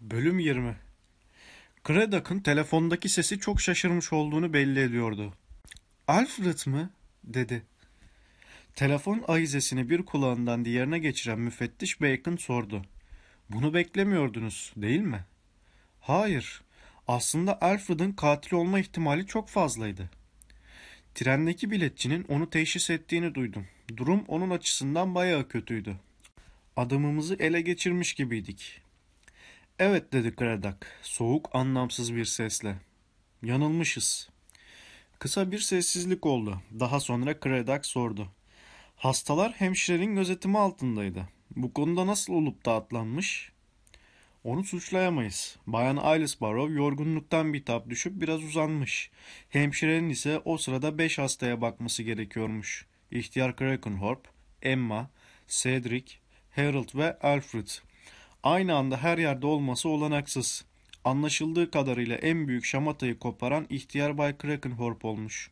Bölüm 20 Craddock'ın telefondaki sesi çok şaşırmış olduğunu belli ediyordu. Alfred mı? dedi. Telefon ayizesini bir kulağından diğerine geçiren müfettiş Bacon sordu. Bunu beklemiyordunuz, değil mi? Hayır. Aslında Alfred'ın katil olma ihtimali çok fazlaydı. Trendeki biletçinin onu teşhis ettiğini duydum. Durum onun açısından bayağı kötüydü. Adamımızı ele geçirmiş gibiydik. Evet dedi Craddock, soğuk anlamsız bir sesle. Yanılmışız. Kısa bir sessizlik oldu. Daha sonra Craddock sordu. Hastalar hemşirenin gözetimi altındaydı. Bu konuda nasıl olup da atlanmış? Onu suçlayamayız. Bayan Alice Barrow yorgunluktan bitap düşüp biraz uzanmış. Hemşirenin ise o sırada beş hastaya bakması gerekiyormuş. İhtiyar Krakenhorp, Emma, Cedric, Harold ve Alfred. Aynı anda her yerde olması olanaksız. Anlaşıldığı kadarıyla en büyük şamatayı koparan ihtiyar Bay Krakenhorp olmuş.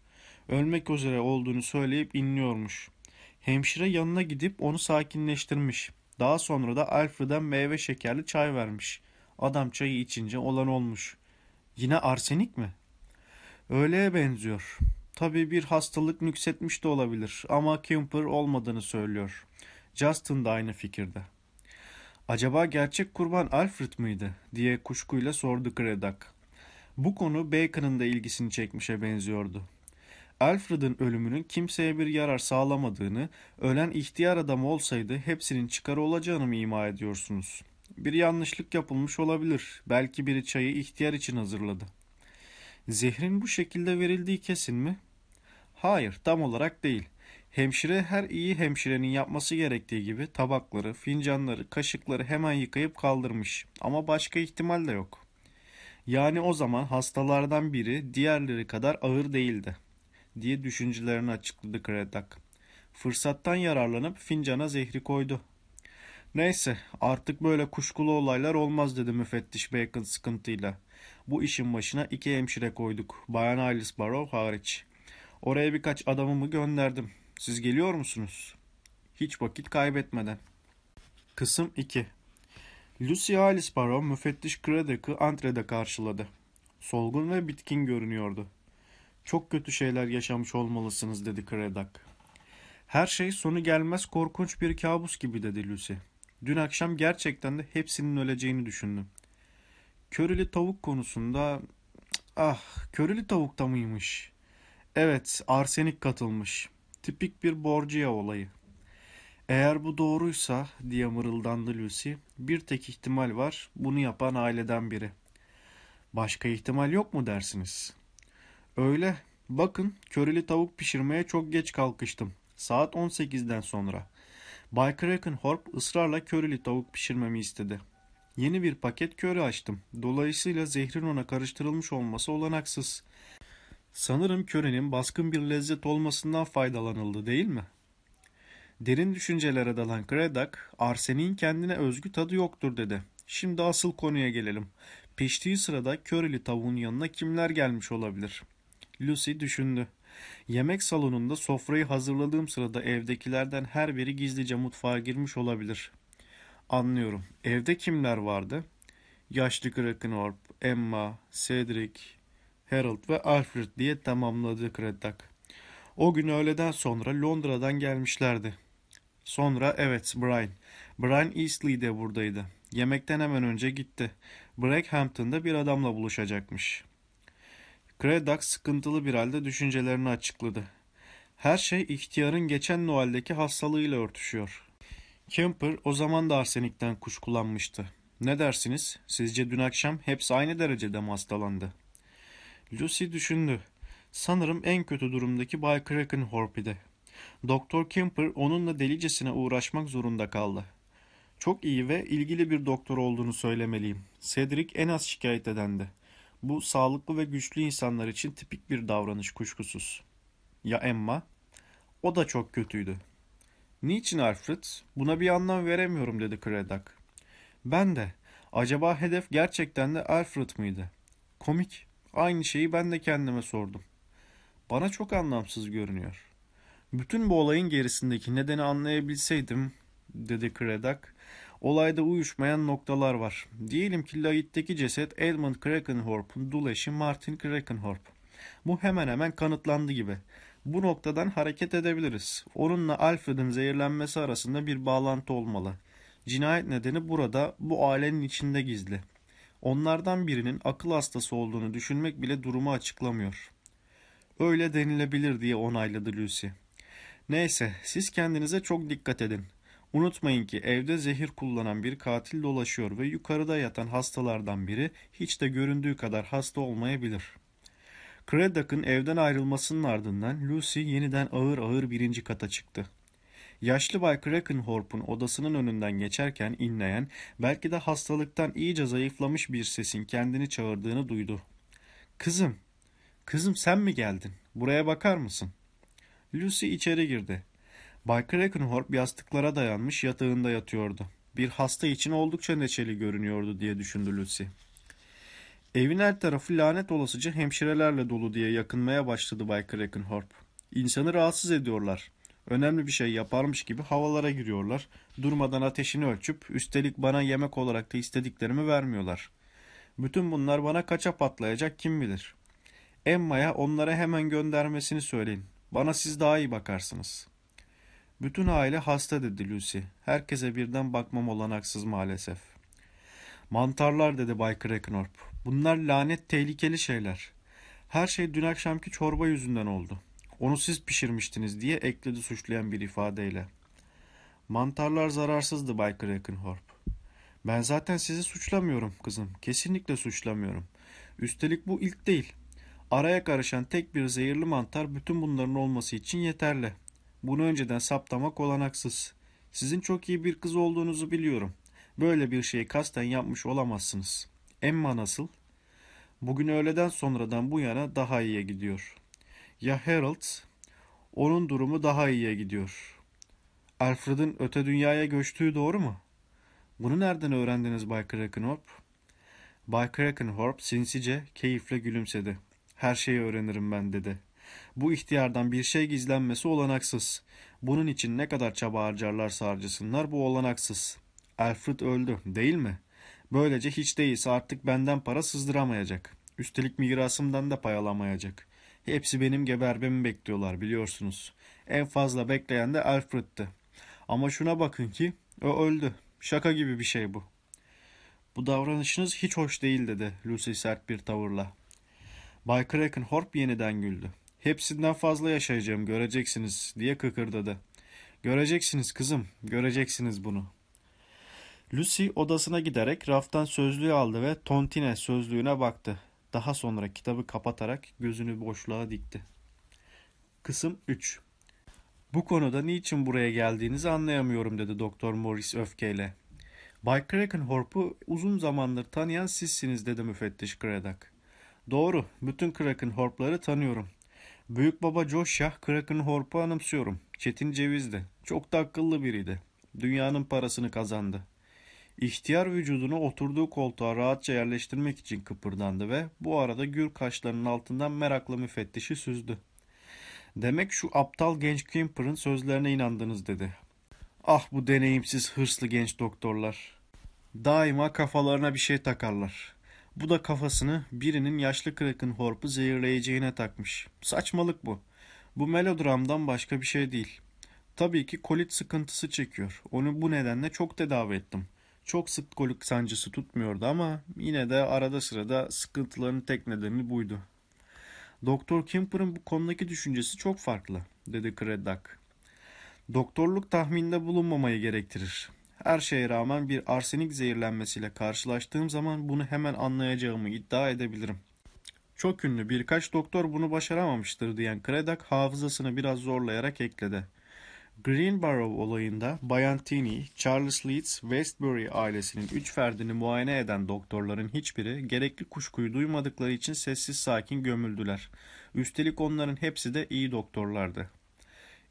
Ölmek üzere olduğunu söyleyip inliyormuş. Hemşire yanına gidip onu sakinleştirmiş. Daha sonra da Alfred'e meyve şekerli çay vermiş. Adam çayı içince olan olmuş. Yine arsenik mi? Öyleye benziyor. Tabii bir hastalık nüksetmiş de olabilir ama Kemper olmadığını söylüyor. Justin da aynı fikirde. Acaba gerçek kurban Alfred mıydı diye kuşkuyla sordu Craddock. Bu konu Bacon'ın da ilgisini çekmişe benziyordu. Alfred'ın ölümünün kimseye bir yarar sağlamadığını, ölen ihtiyar adam olsaydı hepsinin çıkarı olacağını mı ima ediyorsunuz? Bir yanlışlık yapılmış olabilir. Belki biri çayı ihtiyar için hazırladı. Zehrin bu şekilde verildiği kesin mi? Hayır, tam olarak değil. Hemşire her iyi hemşirenin yapması gerektiği gibi tabakları, fincanları, kaşıkları hemen yıkayıp kaldırmış. Ama başka ihtimal de yok. Yani o zaman hastalardan biri diğerleri kadar ağır değildi diye düşüncelerini açıkladı Craddock. Fırsattan yararlanıp fincana zehri koydu. Neyse artık böyle kuşkulu olaylar olmaz dedi müfettiş Bacon sıkıntıyla. Bu işin başına iki hemşire koyduk. Bayan Alice Barrow hariç. Oraya birkaç adamımı gönderdim. Siz geliyor musunuz? Hiç vakit kaybetmeden. Kısım 2 Lucy Alice Barrow müfettiş Craddock'ı antrede karşıladı. Solgun ve bitkin görünüyordu. Çok kötü şeyler yaşamış olmalısınız dedi Craddock. Her şey sonu gelmez korkunç bir kabus gibi dedi Lucy. Dün akşam gerçekten de hepsinin öleceğini düşündüm. Körili tavuk konusunda... Ah, körili tavukta mıymış? Evet, arsenik katılmış. Tipik bir borciya olayı. Eğer bu doğruysa diye mırıldandı Lucy, bir tek ihtimal var, bunu yapan aileden biri. Başka ihtimal yok mu dersiniz? Öyle. Bakın, körili tavuk pişirmeye çok geç kalkıştım. Saat 18'den sonra. Bay Krakenhorp ısrarla körili tavuk pişirmemi istedi. Yeni bir paket köri açtım. Dolayısıyla zehrin ona karıştırılmış olması olanaksız. Sanırım körenin baskın bir lezzet olmasından faydalanıldı değil mi? Derin düşüncelere dalan Craddock, arseniğin kendine özgü tadı yoktur dedi. Şimdi asıl konuya gelelim. Piştiği sırada körili tavuğun yanına kimler gelmiş olabilir? Lucy düşündü. Yemek salonunda sofrayı hazırladığım sırada evdekilerden her biri gizlice mutfağa girmiş olabilir. Anlıyorum. Evde kimler vardı? Yaşlı Krakenhorp, Emma, Cedric, Harold ve Alfred diye tamamladı Craddock. O gün öğleden sonra Londra'dan gelmişlerdi. Sonra evet Brian. Brian Eastley de buradaydı. Yemekten hemen önce gitti. Brackhampton'da bir adamla buluşacakmış. Craddock sıkıntılı bir halde düşüncelerini açıkladı. Her şey ihtiyarın geçen Noel'deki hastalığıyla örtüşüyor. Kemper o zaman da arsenikten kuşkulanmıştı. Ne dersiniz? Sizce dün akşam hepsi aynı derecede mi hastalandı? Lucy düşündü. Sanırım en kötü durumdaki Bay Krakenhorp idi. Doktor Kemper onunla delicesine uğraşmak zorunda kaldı. Çok iyi ve ilgili bir doktor olduğunu söylemeliyim. Cedric en az şikayet edendi. Bu sağlıklı ve güçlü insanlar için tipik bir davranış kuşkusuz. Ya Emma? O da çok kötüydü. Niçin Alfred? Buna bir anlam veremiyorum dedi Craddock. Ben de. Acaba hedef gerçekten de Alfred mıydı? Komik. Aynı şeyi ben de kendime sordum. Bana çok anlamsız görünüyor. Bütün bu olayın gerisindeki nedeni anlayabilseydim, dedi Craddock, Olayda uyuşmayan noktalar var. Diyelim ki Lahit'teki ceset Edmund Krakenhorp'un dul eşi Martin Krakenhorp. Bu hemen hemen kanıtlandı gibi. Bu noktadan hareket edebiliriz. Onunla Alfred'in zehirlenmesi arasında bir bağlantı olmalı. Cinayet nedeni burada, bu ailenin içinde gizli. Onlardan birinin akıl hastası olduğunu düşünmek bile durumu açıklamıyor. Öyle denilebilir diye onayladı Lucy. Neyse, siz kendinize çok dikkat edin. Unutmayın ki evde zehir kullanan bir katil dolaşıyor ve yukarıda yatan hastalardan biri hiç de göründüğü kadar hasta olmayabilir. Craddock'ın evden ayrılmasının ardından Lucy yeniden ağır ağır birinci kata çıktı. Yaşlı Bay Krakenhorp'un odasının önünden geçerken inleyen, belki de hastalıktan iyice zayıflamış bir sesin kendini çağırdığını duydu. Kızım, kızım sen mi geldin? Buraya bakar mısın? Lucy içeri girdi. Bay Krakenhorp yastıklara dayanmış yatağında yatıyordu. Bir hasta için oldukça neşeli görünüyordu diye düşündü Lucy. Evin her tarafı lanet olasıca hemşirelerle dolu diye yakınmaya başladı Bay Krakenhorp. İnsanı rahatsız ediyorlar. Önemli bir şey yaparmış gibi havalara giriyorlar. Durmadan ateşini ölçüp üstelik bana yemek olarak da istediklerimi vermiyorlar. Bütün bunlar bana kaça patlayacak kim bilir. Emma'ya onlara hemen göndermesini söyleyin. Bana siz daha iyi bakarsınız. Bütün aile hasta dedi Lucy. Herkese birden bakmam olanaksız maalesef. Mantarlar dedi Bay Krakenhorp. Bunlar lanet tehlikeli şeyler. Her şey dün akşamki çorba yüzünden oldu. Onu siz pişirmiştiniz diye ekledi suçlayan bir ifadeyle. Mantarlar zararsızdı Bay Krakenhorp. Ben zaten sizi suçlamıyorum kızım. Kesinlikle suçlamıyorum. Üstelik bu ilk değil. Araya karışan tek bir zehirli mantar bütün bunların olması için yeterli. Bunu önceden saptamak olanaksız. Sizin çok iyi bir kız olduğunuzu biliyorum. Böyle bir şeyi kasten yapmış olamazsınız. Emma nasıl? Bugün öğleden sonradan bu yana daha iyiye gidiyor. Ya Harold? Onun durumu daha iyiye gidiyor. Alfred'in öte dünyaya göçtüğü doğru mu? Bunu nereden öğrendiniz Bay Krakenhorp? Bay Krakenhorp sinsice, keyifle gülümsedi. Her şeyi öğrenirim ben dedi. Bu ihtiyardan bir şey gizlenmesi olanaksız. Bunun için ne kadar çaba harcarlarsa harcasınlar bu olanaksız. Alfred öldü değil mi? Böylece hiç değilse artık benden para sızdıramayacak. Üstelik mirasımdan da pay alamayacak. Hepsi benim gebermemi bekliyorlar biliyorsunuz. En fazla bekleyen de Alfred'ti. Ama şuna bakın ki o öldü. Şaka gibi bir şey bu. Bu davranışınız hiç hoş değil dedi Lucy sert bir tavırla. Bay Krakenhorp yeniden güldü. Hepsinden fazla yaşayacağım göreceksiniz diye kıkırdadı. Göreceksiniz kızım, göreceksiniz bunu. Lucy odasına giderek raftan sözlüğü aldı ve Tontine sözlüğüne baktı. Daha sonra kitabı kapatarak gözünü boşluğa dikti. Kısım 3 Bu konuda niçin buraya geldiğinizi anlayamıyorum dedi Doktor Morris öfkeyle. Bay Krakenhorp'u uzun zamandır tanıyan sizsiniz dedi müfettiş Craddock. Doğru, bütün Krakenhorp'ları tanıyorum. Büyük baba Joshua Krakenhorp'u anımsıyorum. Çetin cevizdi. Çok da akıllı biriydi. Dünyanın parasını kazandı. İhtiyar vücudunu oturduğu koltuğa rahatça yerleştirmek için kıpırdandı ve bu arada gür kaşlarının altından meraklı müfettişi süzdü. Demek şu aptal genç Kimper'ın sözlerine inandınız dedi. Ah bu deneyimsiz hırslı genç doktorlar. Daima kafalarına bir şey takarlar. Bu da kafasını birinin yaşlı Krakenhorp'u zehirleyeceğine takmış. Saçmalık bu. Bu melodramdan başka bir şey değil. Tabii ki kolit sıkıntısı çekiyor. Onu bu nedenle çok tedavi ettim. Çok sık kolik sancısı tutmuyordu ama yine de arada sırada sıkıntıların tek nedeni buydu. Doktor Kimper'ın bu konudaki düşüncesi çok farklı, dedi Craddock. Doktorluk tahminde bulunmamayı gerektirir. Her şeye rağmen bir arsenik zehirlenmesiyle karşılaştığım zaman bunu hemen anlayacağımı iddia edebilirim. Çok ünlü birkaç doktor bunu başaramamıştır diyen Craddock hafızasını biraz zorlayarak ekledi. Greenborough olayında Bayan Tinney, Charles Leeds, Westbury ailesinin üç ferdini muayene eden doktorların hiçbiri gerekli kuşkuyu duymadıkları için sessiz sakin gömüldüler. Üstelik onların hepsi de iyi doktorlardı.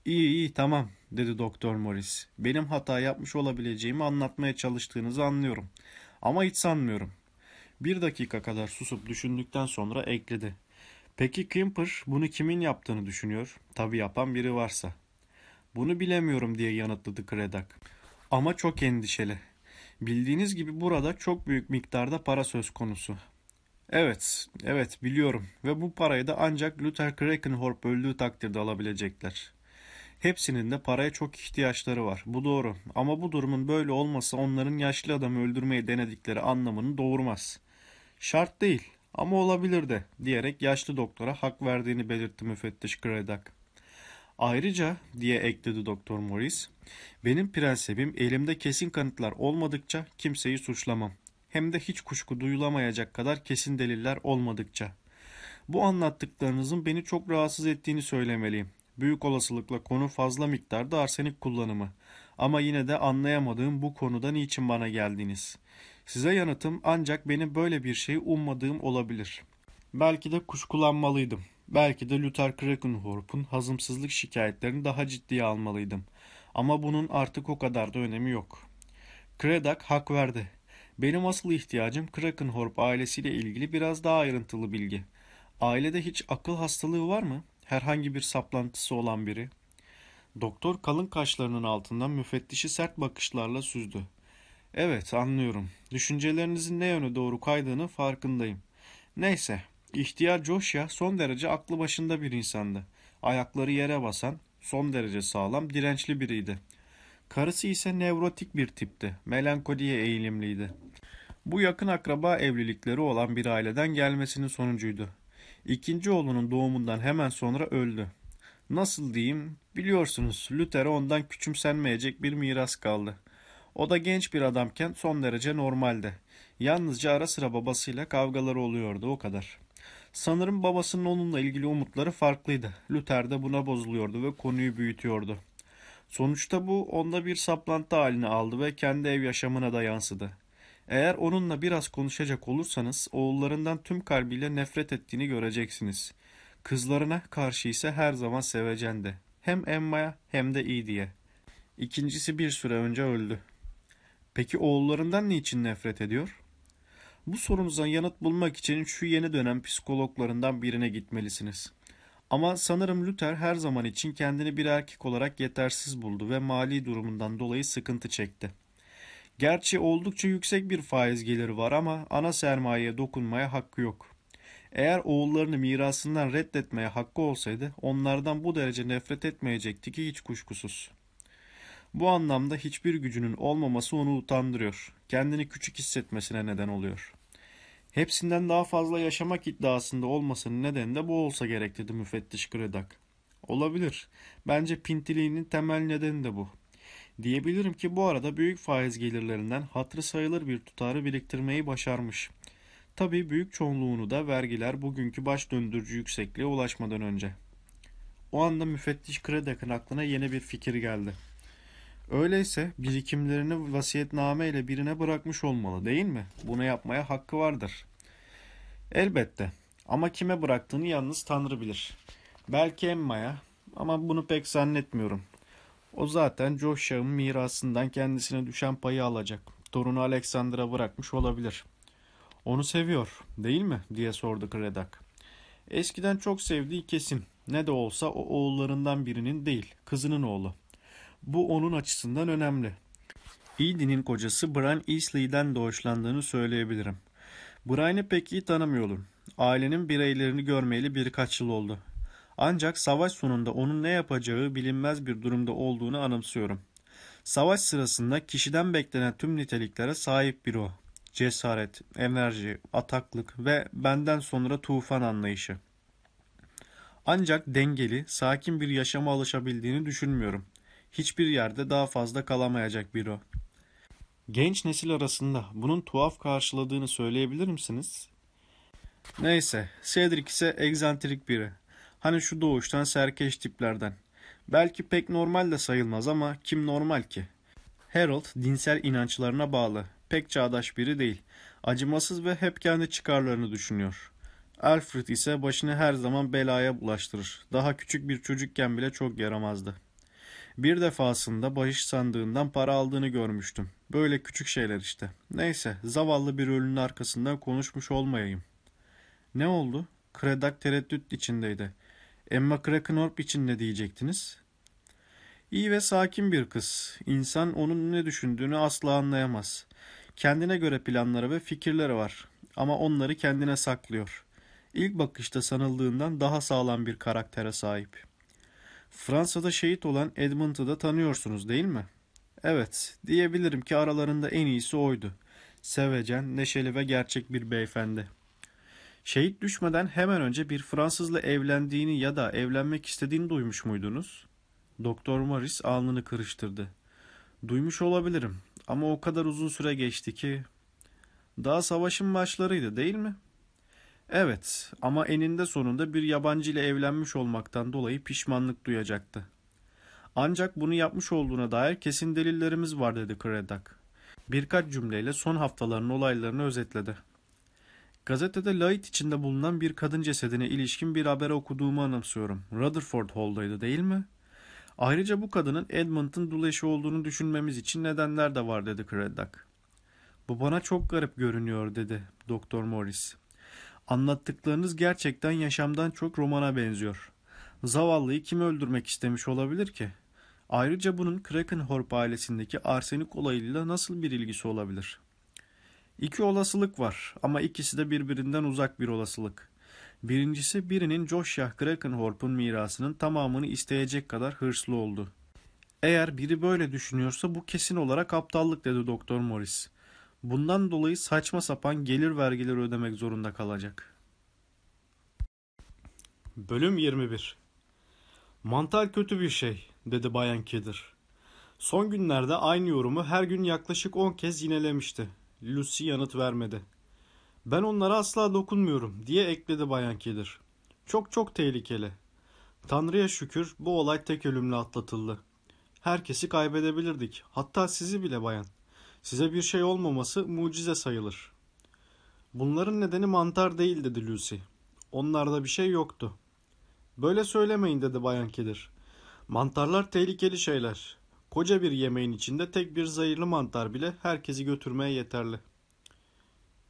İyi iyi tamam dedi Doktor Morris. Benim hata yapmış olabileceğimi anlatmaya çalıştığınızı anlıyorum. Ama hiç sanmıyorum. Bir dakika kadar susup düşündükten sonra ekledi. Peki Kimper bunu kimin yaptığını düşünüyor? Tabi yapan biri varsa. Bunu bilemiyorum diye yanıtladı Craddock. Ama çok endişeli. Bildiğiniz gibi burada çok büyük miktarda para söz konusu. Evet, evet biliyorum ve bu parayı da ancak Luther Krakenhorp öldüğü takdirde alabilecekler. Hepsinin de paraya çok ihtiyaçları var. Bu doğru. Ama bu durumun böyle olması onların yaşlı adamı öldürmeyi denedikleri anlamını doğurmaz. Şart değil ama olabilir de diyerek yaşlı doktora hak verdiğini belirtti müfettiş Craddock. Ayrıca diye ekledi Doktor Morris, benim prensibim elimde kesin kanıtlar olmadıkça kimseyi suçlamam. Hem de hiç kuşku duyulamayacak kadar kesin deliller olmadıkça. Bu anlattıklarınızın beni çok rahatsız ettiğini söylemeliyim. Büyük olasılıkla konu fazla miktarda arsenik kullanımı. Ama yine de anlayamadığım bu konuda niçin bana geldiniz? Size yanıtım ancak benim böyle bir şeyi ummadığım olabilir. Belki de kuşkulanmalıydım. Belki de Luther Krakenhorp'un hazımsızlık şikayetlerini daha ciddiye almalıydım. Ama bunun artık o kadar da önemi yok. Craddock hak verdi. Benim asıl ihtiyacım Krakenhorp ailesiyle ilgili biraz daha ayrıntılı bilgi. Ailede hiç akıl hastalığı var mı? Herhangi bir saplantısı olan biri? Doktor kalın kaşlarının altından müfettişi sert bakışlarla süzdü. Evet, anlıyorum. Düşüncelerinizin ne yöne doğru kaydığını farkındayım. Neyse, ihtiyar Joshua son derece aklı başında bir insandı. Ayakları yere basan, son derece sağlam, dirençli biriydi. Karısı ise nevrotik bir tipti, melankoliye eğilimliydi. Bu yakın akraba evlilikleri olan bir aileden gelmesinin sonucuydu. İkinci oğlunun doğumundan hemen sonra öldü. Nasıl diyeyim, biliyorsunuz Luther'e ondan küçümsenmeyecek bir miras kaldı. O da genç bir adamken son derece normalde. Yalnızca ara sıra babasıyla kavgaları oluyordu o kadar. Sanırım babasının onunla ilgili umutları farklıydı. Luther de buna bozuluyordu ve konuyu büyütüyordu. Sonuçta bu onda bir saplantı halini aldı ve kendi ev yaşamına da yansıdı. Eğer onunla biraz konuşacak olursanız oğullarından tüm kalbiyle nefret ettiğini göreceksiniz. Kızlarına karşı ise her zaman sevecendi. Hem Emma'ya hem de iyi diye. İkincisi bir süre önce öldü. Peki oğullarından niçin nefret ediyor? Bu sorunuza yanıt bulmak için şu yeni dönem psikologlarından birine gitmelisiniz. Ama sanırım Luther her zaman için kendini bir erkek olarak yetersiz buldu ve mali durumundan dolayı sıkıntı çekti. Gerçi oldukça yüksek bir faiz geliri var ama ana sermayeye dokunmaya hakkı yok. Eğer oğullarını mirasından reddetmeye hakkı olsaydı onlardan bu derece nefret etmeyecekti ki hiç kuşkusuz. Bu anlamda hiçbir gücünün olmaması onu utandırıyor. Kendini küçük hissetmesine neden oluyor. Hepsinden daha fazla yaşamak iddiasında olmasının nedeni de bu olsa gerek dedi müfettiş Gredak. Olabilir. Bence pintiliğinin temel nedeni de bu. Diyebilirim ki bu arada büyük faiz gelirlerinden hatırı sayılır bir tutarı biriktirmeyi başarmış. Tabii büyük çoğunluğunu da vergiler bugünkü baş döndürücü yüksekliğe ulaşmadan önce. O anda müfettiş Kredak'ın aklına yeni bir fikir geldi. Öyleyse birikimlerini vasiyetname ile birine bırakmış olmalı değil mi? Bunu yapmaya hakkı vardır. Elbette. Ama kime bıraktığını yalnız Tanrı bilir. Belki Emma'ya ama bunu pek zannetmiyorum. O zaten Joshua'nın mirasından kendisine düşen payı alacak. Torunu Alexander'a bırakmış olabilir. Onu seviyor, değil mi? diye sordu Kredak. Eskiden çok sevdiği kesin. Ne de olsa o oğullarından birinin değil, kızının oğlu. Bu onun açısından önemli. Edie'nin kocası Brian Easley'den de hoşlandığını söyleyebilirim. Brian'ı pek iyi tanımıyorum. Ailenin bireylerini görmeyeli birkaç yıl oldu. Ancak savaş sonunda onun ne yapacağı bilinmez bir durumda olduğunu anımsıyorum. Savaş sırasında kişiden beklenen tüm niteliklere sahip biri o. Cesaret, enerji, ataklık ve benden sonra tufan anlayışı. Ancak dengeli, sakin bir yaşama alışabildiğini düşünmüyorum. Hiçbir yerde daha fazla kalamayacak biri o. Genç nesil arasında bunun tuhaf karşıladığını söyleyebilir misiniz? Neyse, Cedric ise egzantrik biri. Hani şu doğuştan serkeş tiplerden. Belki pek normal de sayılmaz ama kim normal ki? Harold dinsel inançlarına bağlı. Pek çağdaş biri değil. Acımasız ve hep kendi çıkarlarını düşünüyor. Alfred ise başını her zaman belaya bulaştırır. Daha küçük bir çocukken bile çok yaramazdı. Bir defasında bahis sandığından para aldığını görmüştüm. Böyle küçük şeyler işte. Neyse, zavallı bir ölünün arkasından konuşmuş olmayayım. Ne oldu? Kredak tereddüt içindeydi. Emma Krakenhorp için ne diyecektiniz? İyi ve sakin bir kız. İnsan onun ne düşündüğünü asla anlayamaz. kendine göre planları ve fikirleri var ama onları kendine saklıyor. İlk bakışta sanıldığından daha sağlam bir karaktere sahip. Fransa'da şehit olan Edmund'u da tanıyorsunuz değil mi? Evet, diyebilirim ki aralarında en iyisi oydu. Sevecen, neşeli ve gerçek bir beyefendi. Şehit düşmeden hemen önce bir Fransızla evlendiğini ya da evlenmek istediğini duymuş muydunuz? Doktor Morris alnını kırıştırdı. Duymuş olabilirim ama o kadar uzun süre geçti ki... Daha savaşın başlarıydı değil mi? Evet ama eninde sonunda bir yabancı ile evlenmiş olmaktan dolayı pişmanlık duyacaktı. Ancak bunu yapmış olduğuna dair kesin delillerimiz var dedi Craddock. Birkaç cümleyle son haftaların olaylarını özetledi. Gazetede Light içinde bulunan bir kadın cesedine ilişkin bir haber okuduğumu anımsıyorum. Rutherford Hall'daydı değil mi? Ayrıca bu kadının Edmund'ın dul eşi olduğunu düşünmemiz için nedenler de var dedi Craddock. Bu bana çok garip görünüyor dedi Doktor Morris. Anlattıklarınız gerçekten yaşamdan çok romana benziyor. Zavallıyı kim öldürmek istemiş olabilir ki? Ayrıca bunun Krakenhorp ailesindeki arsenik olayıyla nasıl bir ilgisi olabilir? İki olasılık var ama ikisi de birbirinden uzak bir olasılık. Birincisi birinin Joshua Krakenhorp'un mirasının tamamını isteyecek kadar hırslı oldu. Eğer biri böyle düşünüyorsa bu kesin olarak aptallık dedi Doktor Morris. Bundan dolayı saçma sapan gelir vergileri ödemek zorunda kalacak. Bölüm 21 Mantar kötü bir şey, dedi Bayan Kidder. Son günlerde aynı yorumu her gün yaklaşık 10 kez yinelemişti. Lucy yanıt vermedi. Ben onlara asla dokunmuyorum, diye ekledi Bayan Kidder. Çok çok tehlikeli. Tanrı'ya şükür bu olay tek ölümle atlatıldı. Herkesi kaybedebilirdik, hatta sizi bile bayan. Size bir şey olmaması mucize sayılır. Bunların nedeni mantar değil dedi Lucy. Onlarda bir şey yoktu. Böyle söylemeyin dedi Bayan Kedir. Mantarlar tehlikeli şeyler. Koca bir yemeğin içinde tek bir zehirli mantar bile herkesi götürmeye yeterli.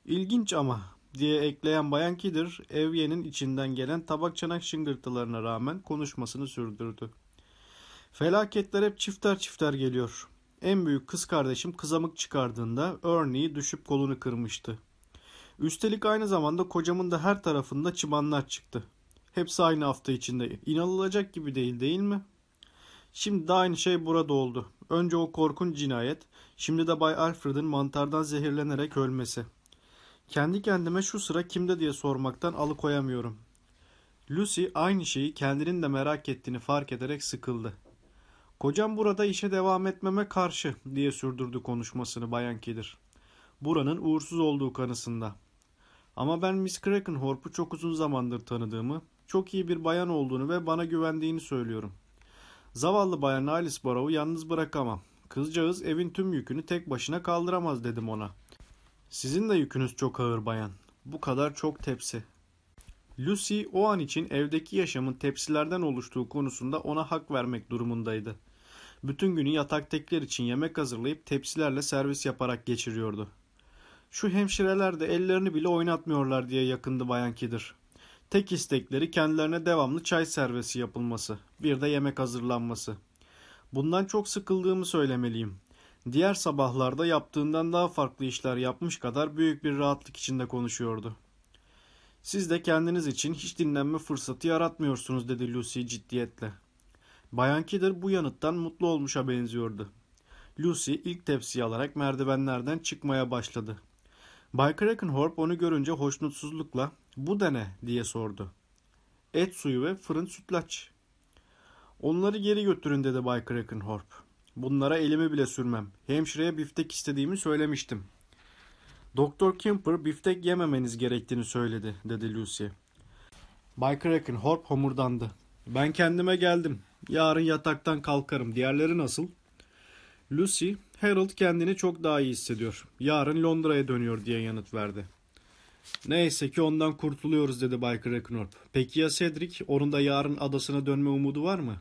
İlginç ama diye ekleyen Bayan Kidir evyenin içinden gelen tabak çanak şıngırtılarına rağmen konuşmasını sürdürdü. Felaketler hep çifter çifter geliyor. En büyük kız kardeşim kızamık çıkardığında Ernie düşüp kolunu kırmıştı. Üstelik aynı zamanda kocamın da her tarafında çıbanlar çıktı. Hepsi aynı hafta içinde. İnanılacak gibi değil değil mi? Şimdi de aynı şey burada oldu. Önce o korkunç cinayet, şimdi de Bay Alfred'in mantardan zehirlenerek ölmesi. Kendi kendime şu sıra kimde diye sormaktan alıkoyamıyorum. Lucy aynı şeyi kendinin de merak ettiğini fark ederek sıkıldı. Kocam burada işe devam etmeme karşı diye sürdürdü konuşmasını Bayan Kedir. Buranın uğursuz olduğu kanısında. Ama ben Miss Krakenhorp'u çok uzun zamandır tanıdığımı, çok iyi bir bayan olduğunu ve bana güvendiğini söylüyorum. Zavallı bayan Alice Barrow'u yalnız bırakamam. Kızcağız evin tüm yükünü tek başına kaldıramaz dedim ona. Sizin de yükünüz çok ağır bayan. Bu kadar çok tepsi. Lucy o an için evdeki yaşamın tepsilerden oluştuğu konusunda ona hak vermek durumundaydı. Bütün günü yataktekiler için yemek hazırlayıp tepsilerle servis yaparak geçiriyordu. Şu hemşireler de ellerini bile oynatmıyorlar diye yakındı Bayan Kidir. Tek istekleri kendilerine devamlı çay servisi yapılması, bir de yemek hazırlanması. Bundan çok sıkıldığımı söylemeliyim. Diğer sabahlarda yaptığından daha farklı işler yapmış kadar büyük bir rahatlık içinde konuşuyordu. Siz de kendiniz için hiç dinlenme fırsatı yaratmıyorsunuz dedi Lucy ciddiyetle. Bayan Kidder bu yanıttan mutlu olmuşa benziyordu. Lucy ilk tepsiyi alarak merdivenlerden çıkmaya başladı. Bay Krakenhorp onu görünce hoşnutsuzlukla bu da ne diye sordu. Et suyu ve fırın sütlaç. Onları geri götürün dedi Bay Krakenhorp. Bunlara elimi bile sürmem. Hemşireye biftek istediğimi söylemiştim. Doktor Kimper biftek yememeniz gerektiğini söyledi dedi Lucy. Bay Krakenhorp homurdandı. Ben kendime geldim. Yarın yataktan kalkarım. Diğerleri nasıl? Lucy, Harold kendini çok daha iyi hissediyor. Yarın Londra'ya dönüyor diye yanıt verdi. Neyse ki ondan kurtuluyoruz dedi Bay Krakenhorp. Peki ya Cedric? Onun da yarın adasına dönme umudu var mı?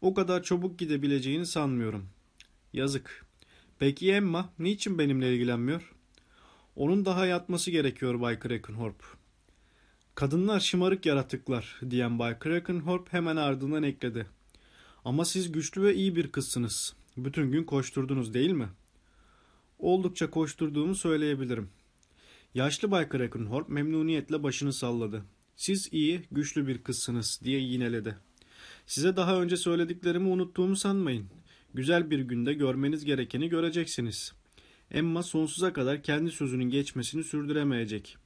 O kadar çabuk gidebileceğini sanmıyorum. Yazık. Peki Emma niçin benimle ilgilenmiyor? Onun daha yatması gerekiyor Bay Krakenhorp. Kadınlar şımarık yaratıklar diyen Bay Krakenhorp hemen ardından ekledi. Ama siz güçlü ve iyi bir kızsınız. Bütün gün koşturdunuz değil mi? Oldukça koşturduğumu söyleyebilirim. Yaşlı Bay Krakenhorp memnuniyetle başını salladı. Siz iyi, güçlü bir kızsınız diye yineledi. Size daha önce söylediklerimi unuttuğumu sanmayın. Güzel bir günde görmeniz gerekeni göreceksiniz. Emma sonsuza kadar kendi sözünün geçmesini sürdüremeyecek.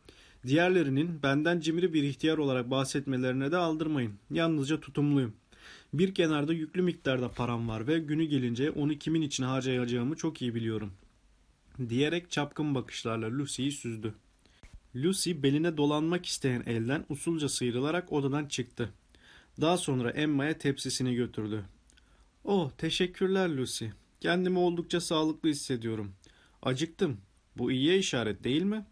Diğerlerinin benden cimri bir ihtiyar olarak bahsetmelerine de aldırmayın. Yalnızca tutumluyum. Bir kenarda yüklü miktarda param var ve günü gelince onu kimin için harcayacağımı çok iyi biliyorum. Diyerek çapkın bakışlarla Lucy'yi süzdü. Lucy beline dolanmak isteyen elden usulca sıyrılarak odadan çıktı. Daha sonra Emma'ya tepsisini götürdü. Oh teşekkürler Lucy. Kendimi oldukça sağlıklı hissediyorum. Acıktım. Bu iyiye işaret değil mi?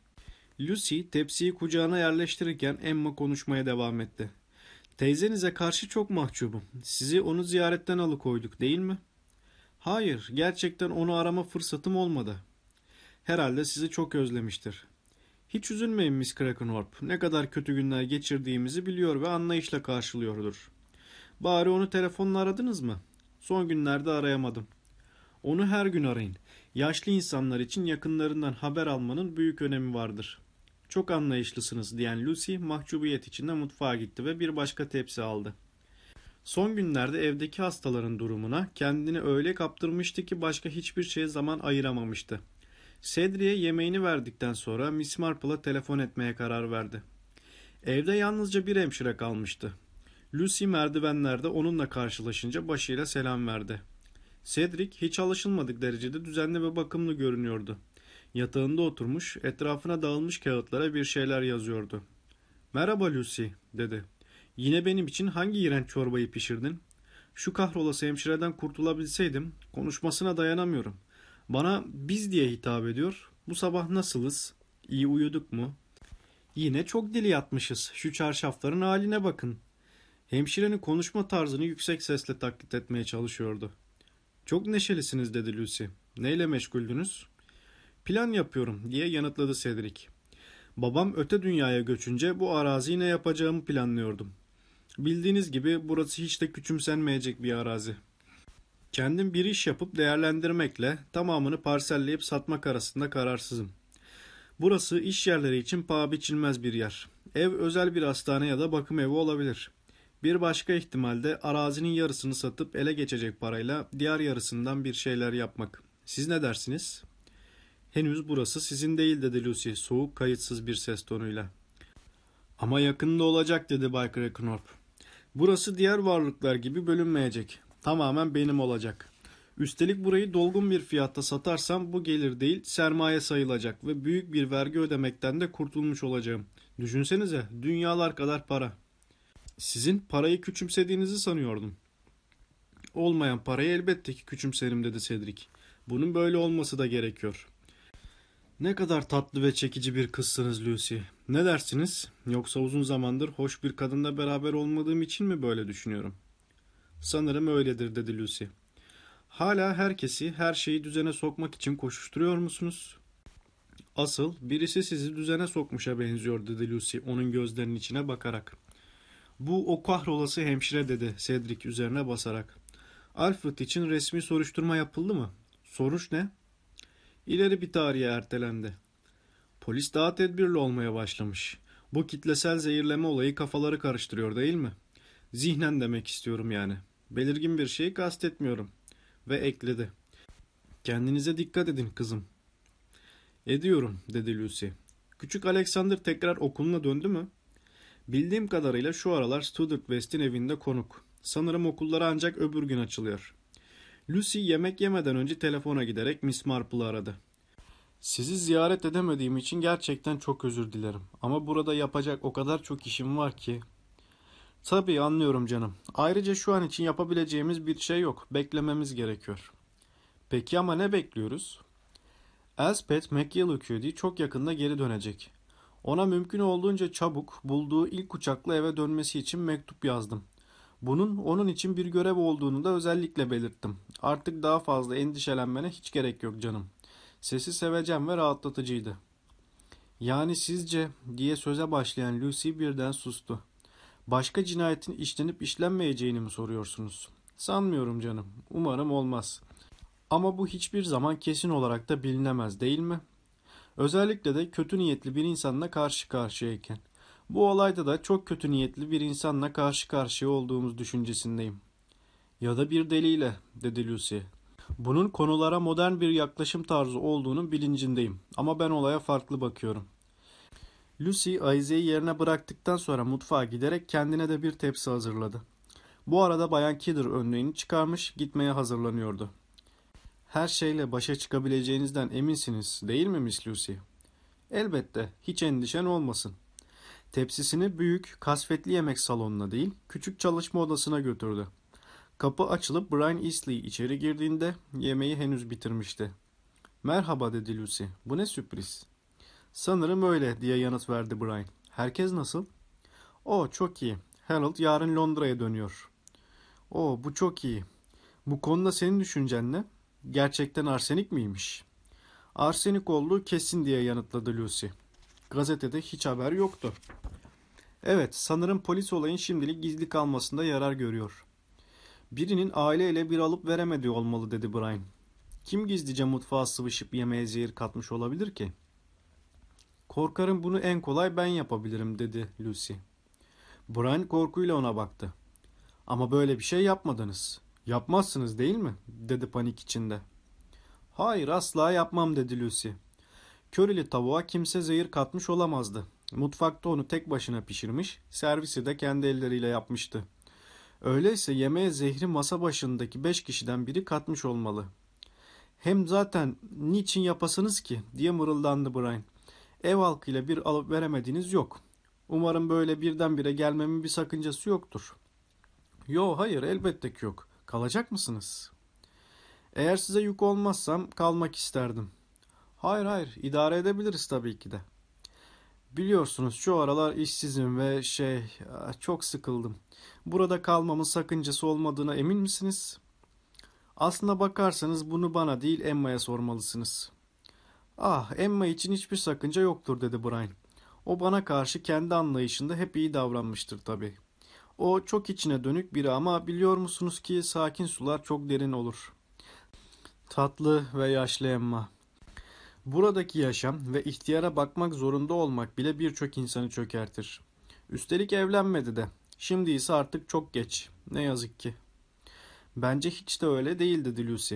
Lucy tepsiyi kucağına yerleştirirken Emma konuşmaya devam etti. Teyzenize karşı çok mahcubum. Sizi onu ziyaretten alıkoyduk değil mi? Hayır, gerçekten onu arama fırsatım olmadı. Herhalde sizi çok özlemiştir. Hiç üzülmeyin Miss Krakenhorp. Ne kadar kötü günler geçirdiğimizi biliyor ve anlayışla karşılıyordur. Bari onu telefonla aradınız mı? Son günlerde arayamadım. Onu her gün arayın. Yaşlı insanlar için yakınlarından haber almanın büyük önemi vardır. Çok anlayışlısınız diyen Lucy mahcubiyet içinde mutfağa gitti ve bir başka tepsi aldı. Son günlerde evdeki hastaların durumuna kendini öyle kaptırmıştı ki başka hiçbir şeye zaman ayıramamıştı. Cedric'e yemeğini verdikten sonra Miss Marple'a telefon etmeye karar verdi. Evde yalnızca bir hemşire kalmıştı. Lucy merdivenlerde onunla karşılaşınca başıyla selam verdi. Cedric hiç alışılmadık derecede düzenli ve bakımlı görünüyordu. Yatağında oturmuş, etrafına dağılmış kağıtlara bir şeyler yazıyordu. Merhaba Lucy, dedi. Yine benim için hangi iğrenç çorbayı pişirdin? Şu kahrolası hemşireden kurtulabilseydim, konuşmasına dayanamıyorum. Bana biz diye hitap ediyor. Bu sabah nasılız? İyi uyuduk mu? Yine çok dili yatmışız. Şu çarşafların haline bakın. Hemşirenin konuşma tarzını yüksek sesle taklit etmeye çalışıyordu. Çok neşelisiniz dedi Lucy. Neyle meşguldünüz? Plan yapıyorum diye yanıtladı Cedric. Babam öte dünyaya göçünce bu araziyi ne yapacağımı planlıyordum. Bildiğiniz gibi burası hiç de küçümsenmeyecek bir arazi. Kendim bir iş yapıp değerlendirmekle tamamını parselleyip satmak arasında kararsızım. Burası iş yerleri için paha biçilmez bir yer. Ev özel bir hastane ya da bakım evi olabilir. Bir başka ihtimalde arazinin yarısını satıp ele geçecek parayla diğer yarısından bir şeyler yapmak. Siz ne dersiniz? Henüz burası sizin değil dedi Lucy soğuk kayıtsız bir ses tonuyla. Ama yakında olacak dedi Bay Krakenhorp. Burası diğer varlıklar gibi bölünmeyecek. Tamamen benim olacak. Üstelik burayı dolgun bir fiyatta satarsam bu gelir değil sermaye sayılacak ve büyük bir vergi ödemekten de kurtulmuş olacağım. Düşünsenize dünyalar kadar para. Sizin parayı küçümsediğinizi sanıyordum. Olmayan parayı elbette ki küçümserim dedi Cedric. Bunun böyle olması da gerekiyor. Ne kadar tatlı ve çekici bir kızsınız Lucy. Ne dersiniz? Yoksa uzun zamandır hoş bir kadınla beraber olmadığım için mi böyle düşünüyorum? Sanırım öyledir dedi Lucy. Hala herkesi, her şeyi düzene sokmak için koşuşturuyor musunuz? Asıl birisi sizi düzene sokmuşa benziyor dedi Lucy onun gözlerinin içine bakarak. Bu o kahrolası hemşire dedi Cedric üzerine basarak. Alfred için resmi soruşturma yapıldı mı? Soruş ne? İleri bir tarihe ertelendi. Polis daha tedbirli olmaya başlamış. Bu kitlesel zehirleme olayı kafaları karıştırıyor değil mi? Zihnen demek istiyorum yani. Belirgin bir şeyi kastetmiyorum. Ve ekledi. Kendinize dikkat edin kızım. Ediyorum dedi Lucy. Küçük Alexander tekrar okuluna döndü mü? Bildiğim kadarıyla şu aralar Student West'in evinde konuk. Sanırım okulları ancak öbür gün açılıyor. Lucy yemek yemeden önce telefona giderek Miss Marple'ı aradı. Sizi ziyaret edemediğim için gerçekten çok özür dilerim. Ama burada yapacak o kadar çok işim var ki. Tabii anlıyorum canım. Ayrıca şu an için yapabileceğimiz bir şey yok. Beklememiz gerekiyor. Peki ama ne bekliyoruz? Elspeth McGillicuddy çok yakında geri dönecek. Ona mümkün olduğunca çabuk bulduğu ilk uçakla eve dönmesi için mektup yazdım. Bunun onun için bir görev olduğunu da özellikle belirttim. Artık daha fazla endişelenmene hiç gerek yok canım. Sesi sevecen ve rahatlatıcıydı. Yani sizce diye söze başlayan Lucy birden sustu. Başka cinayetin işlenip işlenmeyeceğini mi soruyorsunuz? Sanmıyorum canım. Umarım olmaz. Ama bu hiçbir zaman kesin olarak da bilinemez değil mi? Özellikle de kötü niyetli bir insanla karşı karşıyayken. Bu olayda da çok kötü niyetli bir insanla karşı karşıya olduğumuz düşüncesindeyim. Ya da bir deliyle, dedi Lucy. Bunun konulara modern bir yaklaşım tarzı olduğunun bilincindeyim ama ben olaya farklı bakıyorum. Lucy Ayize'yi yerine bıraktıktan sonra mutfağa giderek kendine de bir tepsi hazırladı. Bu arada Bayan Kidder önlüğünü çıkarmış gitmeye hazırlanıyordu. Her şeyle başa çıkabileceğinizden eminsiniz değil mi Miss Lucy? Elbette hiç endişen olmasın. Tepsisini büyük kasvetli yemek salonuna değil küçük çalışma odasına götürdü. Kapı açılıp Brian Eastley içeri girdiğinde yemeği henüz bitirmişti. Merhaba dedi Lucy. Bu ne sürpriz. Sanırım öyle diye yanıt verdi Brian. Herkes nasıl? O çok iyi. Harold yarın Londra'ya dönüyor. O bu çok iyi. Bu konuda senin düşüncen ne? Gerçekten arsenik miymiş? Arsenik olduğu kesin diye yanıtladı Lucy. Gazetede hiç haber yoktu. Evet, sanırım polis olayın şimdilik gizli kalmasında yarar görüyor. Birinin aileyle bir alıp veremediği olmalı dedi Brian. Kim gizlice mutfağa sıvışıp yemeğe zehir katmış olabilir ki? Korkarım bunu en kolay ben yapabilirim dedi Lucy. Brian korkuyla ona baktı. Ama böyle bir şey yapmadınız. Yapmazsınız değil mi? dedi panik içinde. Hayır asla yapmam dedi Lucy. Körili tavuğa kimse zehir katmış olamazdı. Mutfakta onu tek başına pişirmiş, servisi de kendi elleriyle yapmıştı. Öyleyse yemeğe zehri masa başındaki beş kişiden biri katmış olmalı. Hem zaten niçin yapasınız ki diye mırıldandı Brian. Ev halkıyla bir alıp veremediğiniz yok. Umarım böyle birdenbire gelmemin bir sakıncası yoktur. Yo hayır elbette ki yok. Kalacak mısınız? Eğer size yük olmazsam kalmak isterdim. Hayır hayır idare edebiliriz tabii ki de. Biliyorsunuz şu aralar işsizim ve şey çok sıkıldım. Burada kalmamın sakıncası olmadığına emin misiniz? Aslına bakarsanız bunu bana değil Emma'ya sormalısınız. Ah Emma için hiçbir sakınca yoktur dedi Brian. O bana karşı kendi anlayışında hep iyi davranmıştır tabii. O çok içine dönük biri ama biliyor musunuz ki sakin sular çok derin olur. Tatlı ve yaşlı Emma. Buradaki yaşam ve ihtiyara bakmak zorunda olmak bile birçok insanı çökertir. Üstelik evlenmedi de. Şimdi ise artık çok geç. Ne yazık ki. Bence hiç de öyle değil dedi Lucy.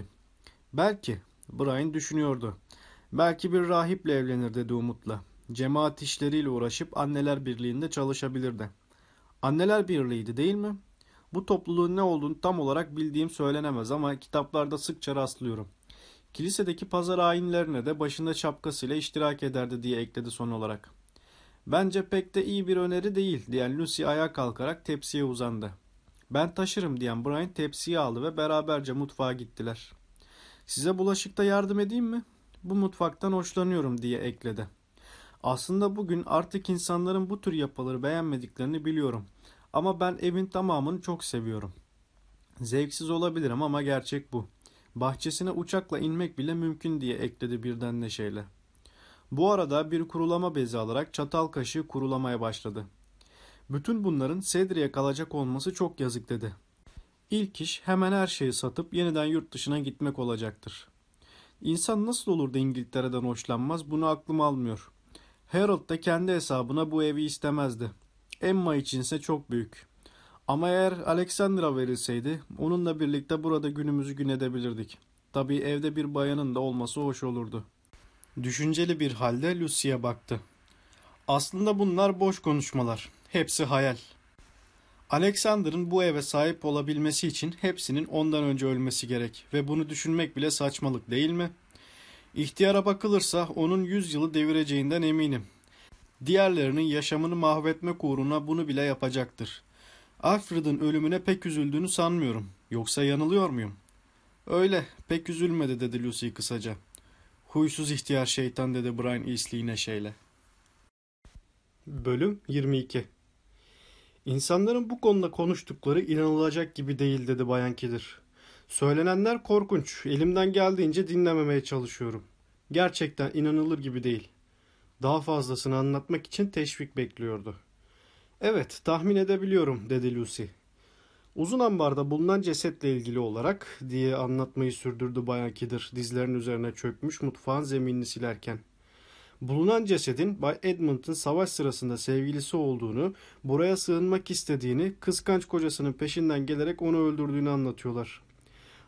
Belki. Brian düşünüyordu. Belki bir rahiple evlenir dedi umutla. Cemaat işleriyle uğraşıp anneler birliğinde çalışabilirdi. Anneler birliğiydi değil mi? Bu topluluğun ne olduğunu tam olarak bildiğim söylenemez ama kitaplarda sıkça rastlıyorum. Kilisedeki pazar ayinlerine de başında şapkasıyla iştirak ederdi diye ekledi son olarak. Bence pek de iyi bir öneri değil diyen Lucy ayağa kalkarak tepsiye uzandı. Ben taşırım diyen Brian tepsiyi aldı ve beraberce mutfağa gittiler. Size bulaşıkta yardım edeyim mi? Bu mutfaktan hoşlanıyorum diye ekledi. Aslında bugün artık insanların bu tür yapıları beğenmediklerini biliyorum. Ama ben evin tamamını çok seviyorum. Zevksiz olabilirim ama gerçek bu. Bahçesine uçakla inmek bile mümkün diye ekledi birden neşeyle. Bu arada bir kurulama bezi alarak çatal kaşığı kurulamaya başladı. Bütün bunların Sedri'ye kalacak olması çok yazık dedi. İlk iş hemen her şeyi satıp yeniden yurt dışına gitmek olacaktır. İnsan nasıl olur da İngiltere'den hoşlanmaz bunu aklım almıyor. Harold da kendi hesabına bu evi istemezdi. Emma içinse çok büyük. Ama eğer Alexandra verilseydi onunla birlikte burada günümüzü gün edebilirdik. Tabii evde bir bayanın da olması hoş olurdu. Düşünceli bir halde Lucy'ye baktı. Aslında bunlar boş konuşmalar. Hepsi hayal. Alexander'ın bu eve sahip olabilmesi için hepsinin ondan önce ölmesi gerek ve bunu düşünmek bile saçmalık değil mi? İhtiyara bakılırsa onun yüz yılı devireceğinden eminim. Diğerlerinin yaşamını mahvetmek uğruna bunu bile yapacaktır. Alfred'in ölümüne pek üzüldüğünü sanmıyorum. Yoksa yanılıyor muyum? Öyle, pek üzülmedi dedi Lucy kısaca. Huysuz ihtiyar şeytan dedi Brian Eastley neşeyle. Bölüm 22 İnsanların bu konuda konuştukları inanılacak gibi değil dedi Bayan Kidir. Söylenenler korkunç. Elimden geldiğince dinlememeye çalışıyorum. Gerçekten inanılır gibi değil. Daha fazlasını anlatmak için teşvik bekliyordu. Evet, tahmin edebiliyorum, dedi Lucy. Uzun ambarda bulunan cesetle ilgili olarak diye anlatmayı sürdürdü Bayan Kidder dizlerinin üzerine çökmüş mutfağın zeminini silerken. Bulunan cesedin Bay Edmund'ın savaş sırasında sevgilisi olduğunu, buraya sığınmak istediğini, kıskanç kocasının peşinden gelerek onu öldürdüğünü anlatıyorlar.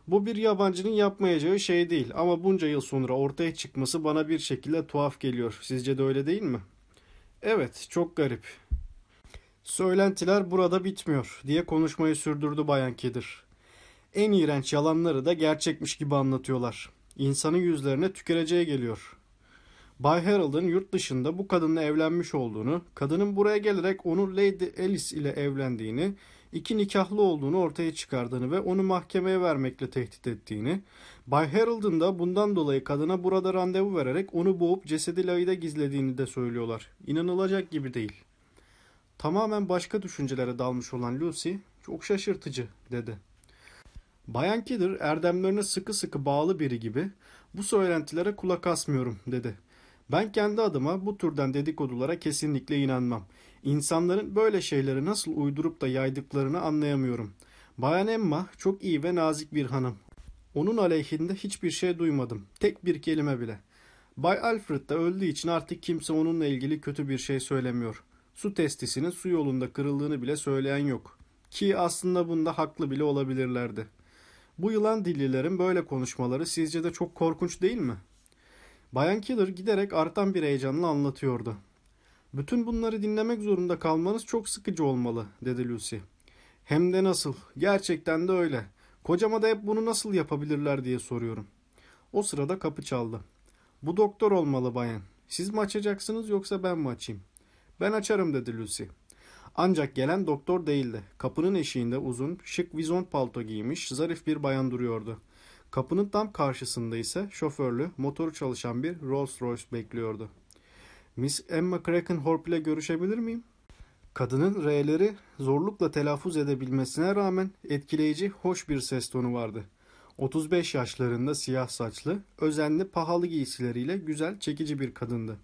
Bu bir yabancının yapmayacağı şey değil ama bunca yıl sonra ortaya çıkması bana bir şekilde tuhaf geliyor. Sizce de öyle değil mi? Evet, çok garip. Söylentiler burada bitmiyor diye konuşmayı sürdürdü Bayan Kidder. En iğrenç yalanları da gerçekmiş gibi anlatıyorlar. İnsanın yüzlerine tüküreceği geliyor. Bay Harold'ın yurt dışında bu kadınla evlenmiş olduğunu, kadının buraya gelerek onu Lady Alice ile evlendiğini, iki nikahlı olduğunu ortaya çıkardığını ve onu mahkemeye vermekle tehdit ettiğini, Bay Harold'ın da bundan dolayı kadına burada randevu vererek onu boğup cesedi layıda gizlediğini de söylüyorlar. İnanılacak gibi değil. Tamamen başka düşüncelere dalmış olan Lucy, çok şaşırtıcı dedi. Bayan Kidder erdemlerine sıkı sıkı bağlı biri gibi bu söylentilere kulak asmıyorum dedi. Ben kendi adıma bu türden dedikodulara kesinlikle inanmam. İnsanların böyle şeyleri nasıl uydurup da yaydıklarını anlayamıyorum. Bayan Emma çok iyi ve nazik bir hanım. Onun aleyhinde hiçbir şey duymadım. Tek bir kelime bile. Bay Alfred de öldüğü için artık kimse onunla ilgili kötü bir şey söylemiyor. Su testisinin su yolunda kırıldığını bile söyleyen yok. Ki aslında bunda haklı bile olabilirlerdi. Bu yılan dillilerin böyle konuşmaları sizce de çok korkunç değil mi? Bayan Killer giderek artan bir heyecanla anlatıyordu. Bütün bunları dinlemek zorunda kalmanız çok sıkıcı olmalı, dedi Lucy. Hem de nasıl, gerçekten de öyle. Kocama da hep bunu nasıl yapabilirler diye soruyorum. O sırada kapı çaldı. Bu doktor olmalı bayan. Siz mi açacaksınız yoksa ben mi açayım? Ben açarım dedi Lucy. Ancak gelen doktor değildi. Kapının eşiğinde uzun, şık vizon palto giymiş, zarif bir bayan duruyordu. Kapının tam karşısında ise şoförlü, motoru çalışan bir Rolls Royce bekliyordu. Miss Emma Krakenhorp ile görüşebilir miyim? Kadının R'leri zorlukla telaffuz edebilmesine rağmen etkileyici, hoş bir ses tonu vardı. 35 yaşlarında siyah saçlı, özenli, pahalı giysileriyle güzel, çekici bir kadındı.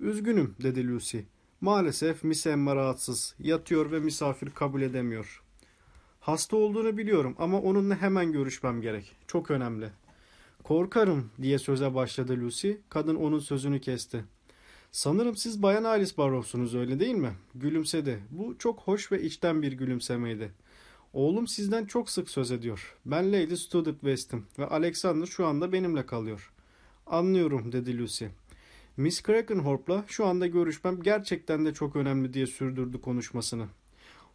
Üzgünüm, dedi Lucy. Maalesef Miss Emma rahatsız, yatıyor ve misafir kabul edemiyor. Hasta olduğunu biliyorum ama onunla hemen görüşmem gerek. Çok önemli. Korkarım diye söze başladı Lucy. Kadın onun sözünü kesti. Sanırım siz Bayan Alice Barrow'sunuz öyle değil mi? Gülümsedi. Bu çok hoş ve içten bir gülümsemeydi. Oğlum sizden çok sık söz ediyor. Ben Lady Student West'im ve Alexander şu anda benimle kalıyor. Anlıyorum dedi Lucy. Miss Krakenhorp'la şu anda görüşmem gerçekten de çok önemli diye sürdürdü konuşmasını.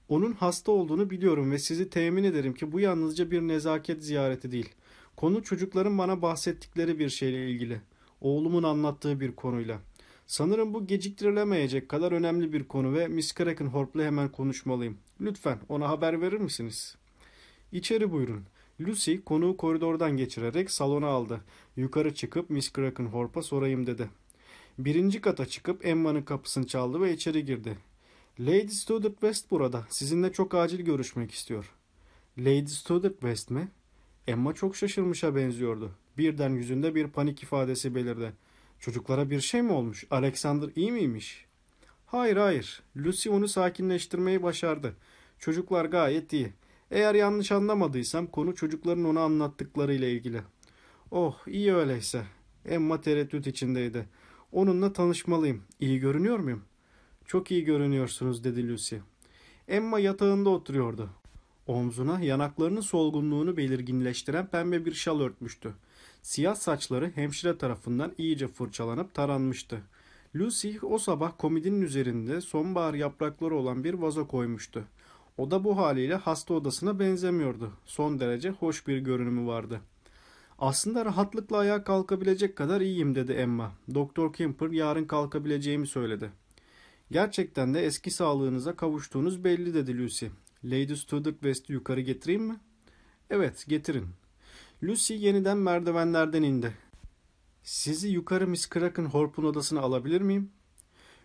Onun hasta olduğunu biliyorum ve sizi temin ederim ki bu yalnızca bir nezaket ziyareti değil. Konu çocukların bana bahsettikleri bir şeyle ilgili. Oğlumun anlattığı bir konuyla. Sanırım bu geciktirilemeyecek kadar önemli bir konu ve Miss Krakenhorp'la hemen konuşmalıyım. Lütfen ona haber verir misiniz? İçeri buyurun. Lucy konuğu koridordan geçirerek salona aldı. Yukarı çıkıp Miss Krakenhorp'a sorayım dedi. Birinci kata çıkıp Emma'nın kapısını çaldı ve içeri girdi. Lady Student West burada. Sizinle çok acil görüşmek istiyor. Lady Student West mi? Emma çok şaşırmışa benziyordu. Birden yüzünde bir panik ifadesi belirdi. Çocuklara bir şey mi olmuş? Alexander iyi miymiş? Hayır hayır. Lucy onu sakinleştirmeyi başardı. Çocuklar gayet iyi. Eğer yanlış anlamadıysam konu çocukların ona anlattıklarıyla ilgili. Oh iyi öyleyse. Emma tereddüt içindeydi. Onunla tanışmalıyım. İyi görünüyor muyum? Çok iyi görünüyorsunuz dedi Lucy. Emma yatağında oturuyordu. Omzuna yanaklarının solgunluğunu belirginleştiren pembe bir şal örtmüştü. Siyah saçları hemşire tarafından iyice fırçalanıp taranmıştı. Lucy o sabah komidinin üzerinde sonbahar yaprakları olan bir vazo koymuştu. O da bu haliyle hasta odasına benzemiyordu. Son derece hoş bir görünümü vardı. Aslında rahatlıkla ayağa kalkabilecek kadar iyiyim dedi Emma. Doktor Kemper yarın kalkabileceğimi söyledi. Gerçekten de eski sağlığınıza kavuştuğunuz belli dedi Lucy. Lady Student West'i yukarı getireyim mi? Evet getirin. Lucy yeniden merdivenlerden indi. Sizi yukarı Miss Krakenhorp'un odasına alabilir miyim?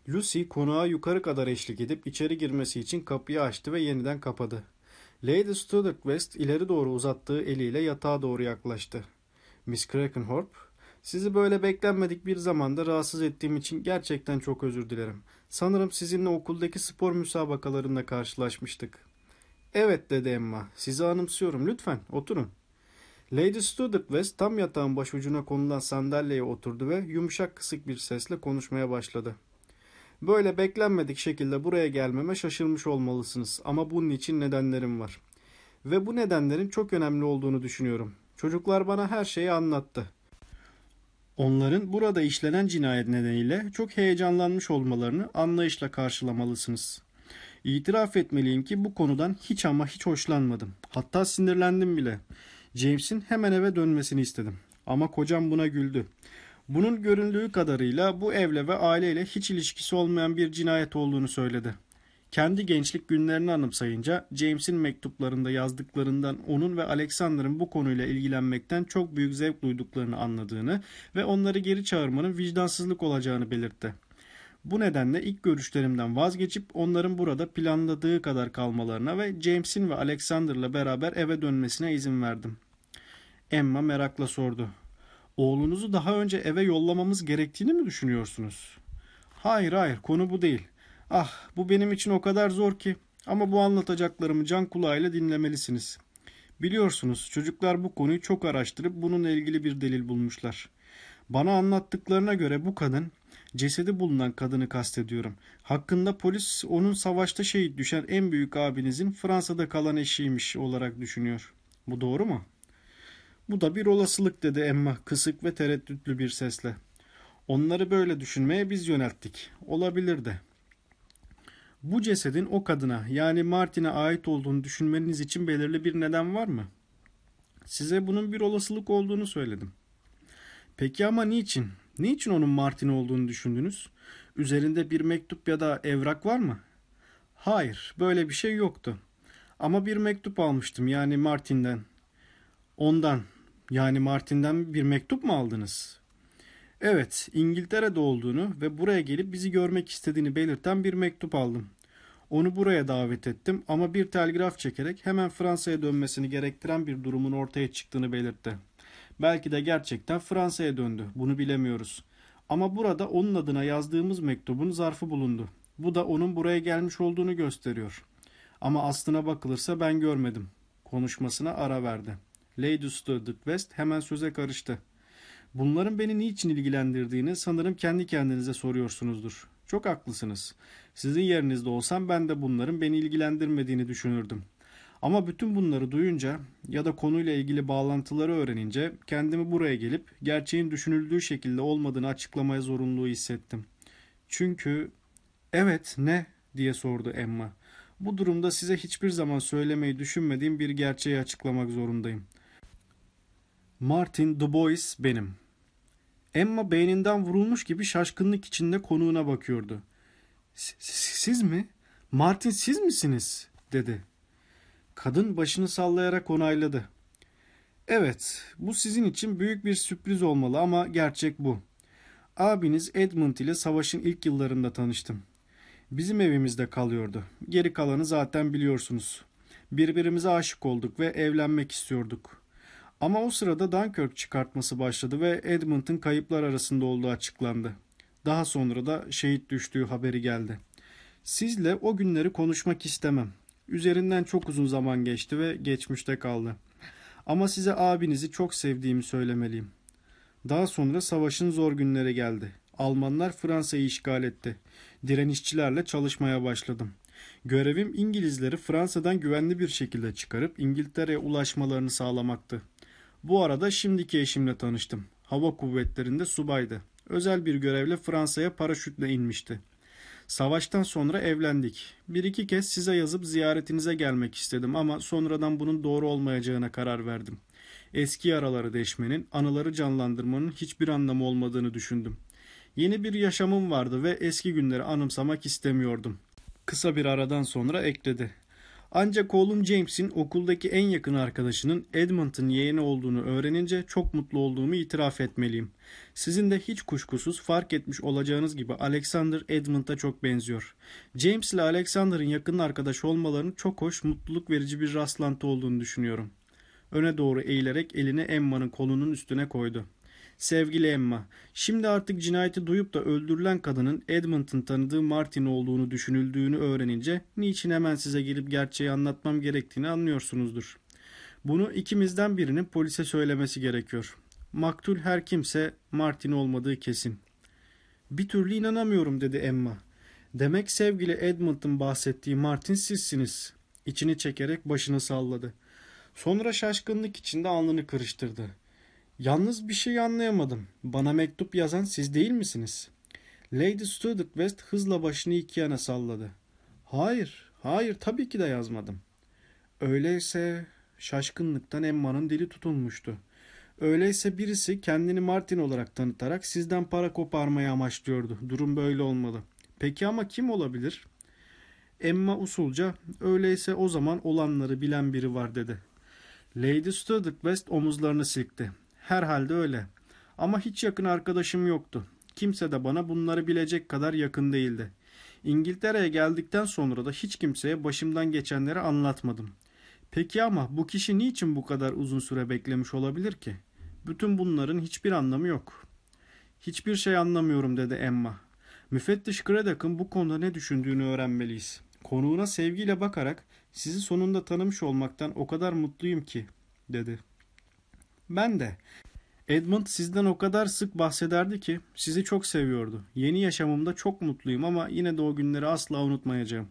Lucy konuğa yukarı kadar eşlik edip içeri girmesi için kapıyı açtı ve yeniden kapadı. Lady Student West ileri doğru uzattığı eliyle yatağa doğru yaklaştı. Miss Krakenhorp, sizi böyle beklenmedik bir zamanda rahatsız ettiğim için gerçekten çok özür dilerim. Sanırım sizinle okuldaki spor müsabakalarında karşılaşmıştık. Evet dedi Emma. Sizi anımsıyorum. Lütfen oturun. Lady Student West tam yatağın başucuna konulan sandalyeye oturdu ve yumuşak kısık bir sesle konuşmaya başladı. Böyle beklenmedik şekilde buraya gelmeme şaşırmış olmalısınız ama bunun için nedenlerim var. Ve bu nedenlerin çok önemli olduğunu düşünüyorum. Çocuklar bana her şeyi anlattı. Onların burada işlenen cinayet nedeniyle çok heyecanlanmış olmalarını anlayışla karşılamalısınız. İtiraf etmeliyim ki bu konudan hiç ama hiç hoşlanmadım. Hatta sinirlendim bile. James'in hemen eve dönmesini istedim. Ama kocam buna güldü. Bunun göründüğü kadarıyla bu evle ve aileyle hiç ilişkisi olmayan bir cinayet olduğunu söyledi. Kendi gençlik günlerini anımsayınca James'in mektuplarında yazdıklarından onun ve Alexander'ın bu konuyla ilgilenmekten çok büyük zevk duyduklarını anladığını ve onları geri çağırmanın vicdansızlık olacağını belirtti. Bu nedenle ilk görüşlerimden vazgeçip onların burada planladığı kadar kalmalarına ve James'in ve Alexander'la beraber eve dönmesine izin verdim. Emma merakla sordu. Oğlunuzu daha önce eve yollamamız gerektiğini mi düşünüyorsunuz? Hayır hayır konu bu değil. Ah bu benim için o kadar zor ki ama bu anlatacaklarımı can kulağıyla dinlemelisiniz. Biliyorsunuz çocuklar bu konuyu çok araştırıp bununla ilgili bir delil bulmuşlar. Bana anlattıklarına göre bu kadın cesedi bulunan kadını kastediyorum. Hakkında polis onun savaşta şehit düşen en büyük abinizin Fransa'da kalan eşiymiş olarak düşünüyor. Bu doğru mu? Bu da bir olasılık dedi Emma kısık ve tereddütlü bir sesle. Onları böyle düşünmeye biz yönelttik. Olabilir de. Bu cesedin o kadına yani Martin'e ait olduğunu düşünmeniz için belirli bir neden var mı? Size bunun bir olasılık olduğunu söyledim. Peki ama niçin? Niçin onun Martin olduğunu düşündünüz? Üzerinde bir mektup ya da evrak var mı? Hayır, böyle bir şey yoktu. Ama bir mektup almıştım yani Martin'den. Ondan yani Martin'den bir mektup mu aldınız? Evet, İngiltere'de olduğunu ve buraya gelip bizi görmek istediğini belirten bir mektup aldım. Onu buraya davet ettim ama bir telgraf çekerek hemen Fransa'ya dönmesini gerektiren bir durumun ortaya çıktığını belirtti. Belki de gerçekten Fransa'ya döndü. Bunu bilemiyoruz. Ama burada onun adına yazdığımız mektubun zarfı bulundu. Bu da onun buraya gelmiş olduğunu gösteriyor. Ama aslına bakılırsa ben görmedim. Konuşmasına ara verdi. Lady Student West hemen söze karıştı. Bunların beni niçin ilgilendirdiğini sanırım kendi kendinize soruyorsunuzdur. Çok haklısınız. Sizin yerinizde olsam ben de bunların beni ilgilendirmediğini düşünürdüm. Ama bütün bunları duyunca ya da konuyla ilgili bağlantıları öğrenince kendimi buraya gelip gerçeğin düşünüldüğü şekilde olmadığını açıklamaya zorunluluğu hissettim. Çünkü evet ne diye sordu Emma. Bu durumda size hiçbir zaman söylemeyi düşünmediğim bir gerçeği açıklamak zorundayım. Martin Dubois benim. Emma beyninden vurulmuş gibi şaşkınlık içinde konuğuna bakıyordu. Siz mi? Martin siz misiniz? dedi. Kadın başını sallayarak onayladı. Evet, bu sizin için büyük bir sürpriz olmalı ama gerçek bu. Abiniz Edmund ile savaşın ilk yıllarında tanıştım. Bizim evimizde kalıyordu. Geri kalanı zaten biliyorsunuz. Birbirimize aşık olduk ve evlenmek istiyorduk. Ama o sırada Dunkirk çıkartması başladı ve Edmund'ın kayıplar arasında olduğu açıklandı. Daha sonra da şehit düştüğü haberi geldi. Sizle o günleri konuşmak istemem. Üzerinden çok uzun zaman geçti ve geçmişte kaldı. Ama size abinizi çok sevdiğimi söylemeliyim. Daha sonra savaşın zor günleri geldi. Almanlar Fransa'yı işgal etti. Direnişçilerle çalışmaya başladım. Görevim İngilizleri Fransa'dan güvenli bir şekilde çıkarıp İngiltere'ye ulaşmalarını sağlamaktı. Bu arada şimdiki eşimle tanıştım. Hava kuvvetlerinde subaydı. Özel bir görevle Fransa'ya paraşütle inmişti. Savaştan sonra evlendik. Bir iki kez size yazıp ziyaretinize gelmek istedim ama sonradan bunun doğru olmayacağına karar verdim. Eski yaraları deşmenin, anıları canlandırmanın hiçbir anlamı olmadığını düşündüm. Yeni bir yaşamım vardı ve eski günleri anımsamak istemiyordum. Kısa bir aradan sonra ekledi. Ancak oğlum James'in okuldaki en yakın arkadaşının Edmund'ın yeğeni olduğunu öğrenince çok mutlu olduğumu itiraf etmeliyim. Sizin de hiç kuşkusuz fark etmiş olacağınız gibi Alexander Edmund'a çok benziyor. James ile Alexander'ın yakın arkadaş olmalarının çok hoş, mutluluk verici bir rastlantı olduğunu düşünüyorum. Öne doğru eğilerek elini Emma'nın kolunun üstüne koydu. Sevgili Emma, şimdi artık cinayeti duyup da öldürülen kadının Edmund'ın tanıdığı Martin olduğunu düşünüldüğünü öğrenince niçin hemen size gelip gerçeği anlatmam gerektiğini anlıyorsunuzdur. Bunu ikimizden birinin polise söylemesi gerekiyor. Maktul her kimse Martin olmadığı kesin. Bir türlü inanamıyorum dedi Emma. Demek sevgili Edmund'ın bahsettiği Martin sizsiniz. İçini çekerek başını salladı. Sonra şaşkınlık içinde alnını kırıştırdı. Yalnız bir şey anlayamadım. Bana mektup yazan siz değil misiniz? Lady Student West hızla başını iki yana salladı. Hayır, hayır tabii ki de yazmadım. Öyleyse şaşkınlıktan Emma'nın dili tutulmuştu. Öyleyse birisi kendini Martin olarak tanıtarak sizden para koparmayı amaçlıyordu. Durum böyle olmalı. Peki ama kim olabilir? Emma usulca öyleyse o zaman olanları bilen biri var dedi. Lady Student West omuzlarını silkti. Herhalde öyle. Ama hiç yakın arkadaşım yoktu. Kimse de bana bunları bilecek kadar yakın değildi. İngiltere'ye geldikten sonra da hiç kimseye başımdan geçenleri anlatmadım. Peki ama bu kişi niçin bu kadar uzun süre beklemiş olabilir ki? Bütün bunların hiçbir anlamı yok. Hiçbir şey anlamıyorum dedi Emma. Müfettiş Craddock'ın bu konuda ne düşündüğünü öğrenmeliyiz. Konuğuna sevgiyle bakarak sizi sonunda tanımış olmaktan o kadar mutluyum ki dedi. Ben de. Edmund sizden o kadar sık bahsederdi ki sizi çok seviyordu. Yeni yaşamımda çok mutluyum ama yine de o günleri asla unutmayacağım.